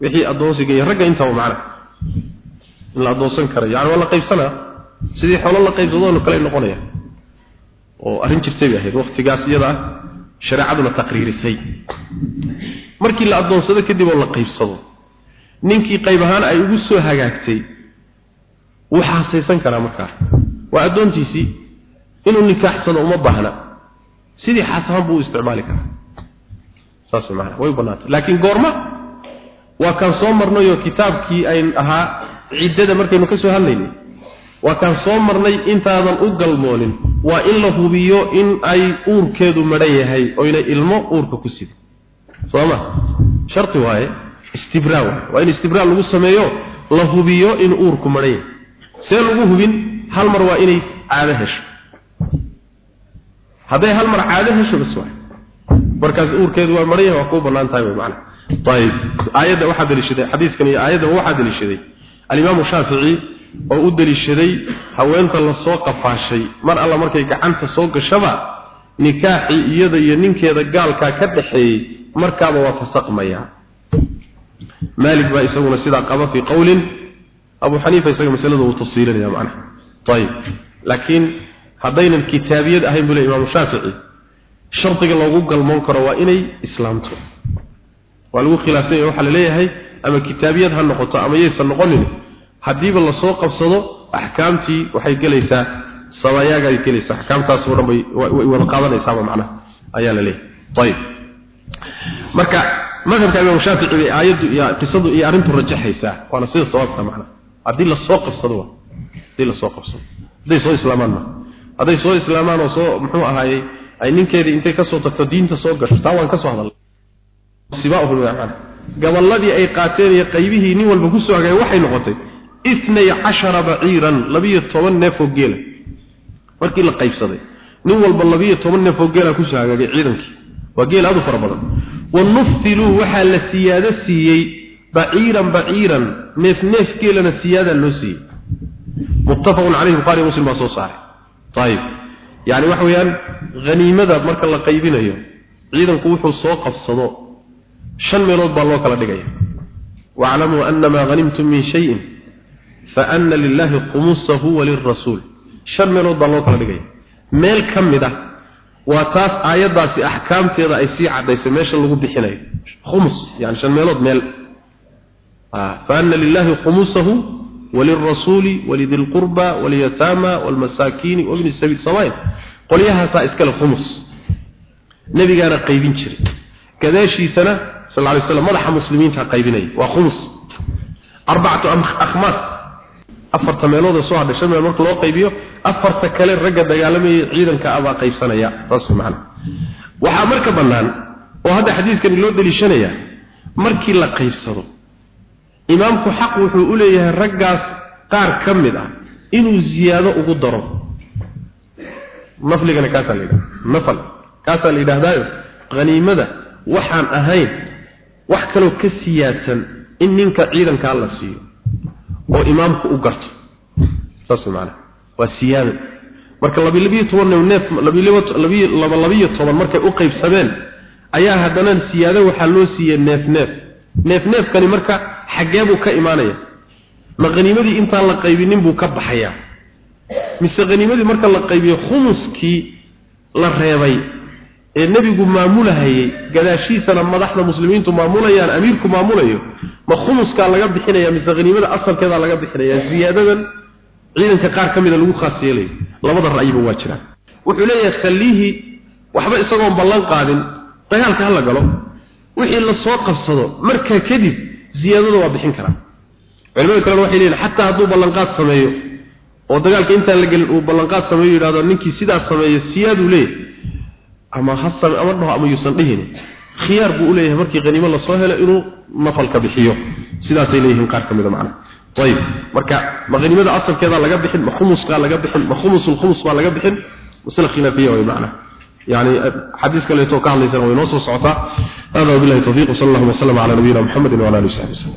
Speaker 1: Wixii addoonsiga iyo ragga intaba macna. In la addoonsan karayo. Yani waa la qaybsanaa. Sidii xoolo la qaybsadoonu kale noqonaya oo arrin jirtay bay ahayd. Waqtigaas iyada ah shareecaduna taqriirisay. Markii la addoonsado kadib oo la qaybsado ninkii qayb ahaan ay ugu soo hagaagtay wuu xaasaysan karaa markaa waa addoontiisii inuu nikaaxsado uma baahna. Sidii xaas ahaan buu u isticmaali karaa. Saas maana way bannaantay. Laakiin goorma waa kaan soo marnay oo kitaabkii ayn ahaa ciddada markaynu ka soo hadlaynay waa kaan soo marnay intaadan u galmoonin. Waa in la hubiyo in ay uurkeedu madhan yahay oyna ilmo uurka ku sidin soo ma? Sharti waaye istibraa waaye waa in istibraa lagu sameeyo la hubiyo in uurku madhan yahay. See lagu hubin hal mar waa inay caado hesho. Hadday hal mar caado hesho bas waay markaas uurkeedu waa madhan yahay waa kuu bannaan tahay way macnaha ayib. Aayadda waxaa daliishaday xadiiskan iyo aayaddaba waxaa daliishaday alimaamu shaafici oo u daliishaday haweenta la soo qafaashay. Mar alla markay gacanta soo gashaba nikaaxii iyada iyo ninkeeda gaalkaa ka dhaxeeyey markaaba waa fasaqmaya. Maalik baa isaguna sidaa qaba fii qowlin abu xaniifa isaga masalada uu tafsiilinaya macnaha. Ayib laakiin haddaynan kitaabiyad ahayn buu le imaamu shaafici shardiga loogu galmoon karo waa inay islaamto. Waa lagu khilaafsan yahay waxaa la leeyahay haddiiba la soo qabsado axkaamtii waxay gelaysaa sabayaagaay gelaysaa. Axkaamtaasoo dhan bay way wada qaadanaysaaba macnaha ayaa la leeyahay. Ayib marka madhabka imaam shaafici bay aayaddu iyo qisadu iyo arrintu rajaxaysaa. Waana sida sababta macnaha haddii la soo qabsado waa haddii la soo qabsado hadday soo islaamaan ma. Hadday soo islaamaan oo soo muxuu ahaayey ay ninkeedii intay ka soo tagto diinta soo gasho taa waan ka soo sibaahum macnaha gaballadii ay qaateen iyo qaybihii nin walba ku soo hagay waxay noqotay cashara baciiran labiyo toban neef oo geela. Markii la qaybsaday nin walba labiyo toban neef oo geela ku soo hagaagay ciidankii waa geel aad u fara badan. Wa nuftiluu waxaa la siyaado siiyey baciiran baciiran neef neef geelana siyaadaa loo siiyey. Muttafaqun caleyhi bukhari muslim baa soo saaray. Ayib yani waxa weeyaan haniimada marka la qaybinayo ciidanku wuxuu soo qabsado shan meelood baa loo kala dhigaya. Waaclamuu anama hanimtum min shayin faana lilahi khumusahu walirasuul shan meelood baa loo kala dhigaya meel ka mid ah waa taas aayaddaasi axkaamteeda ay sii caddaysay meesha lagu bixinayo khumus yani shan meelood meel faana lilahi khumusahu walirasuuli walidi lqurba walyataama walmasaakiini wabni sabiil samayn qolyahaasaa iskale khumus nebigaana qaybin jiray gadaashiisana sal alay slam madaxa muslimiinta qaybinaya waa khumus arbacatu akhmaas afarta meeloodee soo hadhay shan meel marka loo qaybiyo afarta kale ragga dagaalamayay ciidanka abaa qaybsanaya. Saas macana waxaa marka bannaan oo hadda xadiiskani loo deliishanaya markii la qaybsado imaamku xaq wuxuu u leeyahay raggaas qaar ka mid ah inuu ziyaado ugu daro. Nafligana kaasaa la yidhahda nafal. Kaasaa la yidhaahdaayo haniimada waxaan ahayn wax kaloo ka siyaadsan in ninka ciidankaa la siiyo oo imaamku u garto. Saas macana waa siyaada marka labilabiyo toban neef laba labiyo toban markay u qaybsameen ayaa haddana siyaado waxaa loo siiyey neef neef. Neef neefkani marka xaggee buu ka imaanaya. Ma haniimadii intaan la qaybinin buu ka baxayaa. Mise haniimadii marka la qaybiyo khumuskii la reebay ee nebigu maamulahayey gadaashiisana madaxda muslimiintu maamulayaan amiirku maamulayo ma khumuskaa laga bixinaya mise haniimada asalkeedaa laga bixinaya ziyaadadan ciidanka qaar ka mida lagu khaas yeelayo. Labada ra'yiba waa jiraan. Wuxuu leeyahay khaliihii waxba isagoon ballan qaadin dagaalka hala galo. Wixii la soo qabsado markaa kadib ziyaadada waa bixin karaa culimada kalena waxay leeyihiin xataa hadduu ballanqaad sameeyo oo dagaalka intaan la gelin uu ballanqaad sameeyo yidhahdo ninkii sidaas sameeyo siyaaduu leeyahay ama ha same ama dhaho ama yuusan dhihin khiyaar buu u leeyahay markii haniimo lasoo helo inuu nafalka bixiyo sidaasay leeyihiin qaar ka mida macna ayib marka ma haniimada asalkeedaa laga bixin ma khumuskaa laga bixin ma khumusul khumus baa laga bixin masale khilaafiya way macna يعني حديث كله توقع الله يسلم وينوصل صعطاء هذا وبالله التوفيق وصلى الله وسلم على نبينا محمد وعلى اله وصحبه وسلم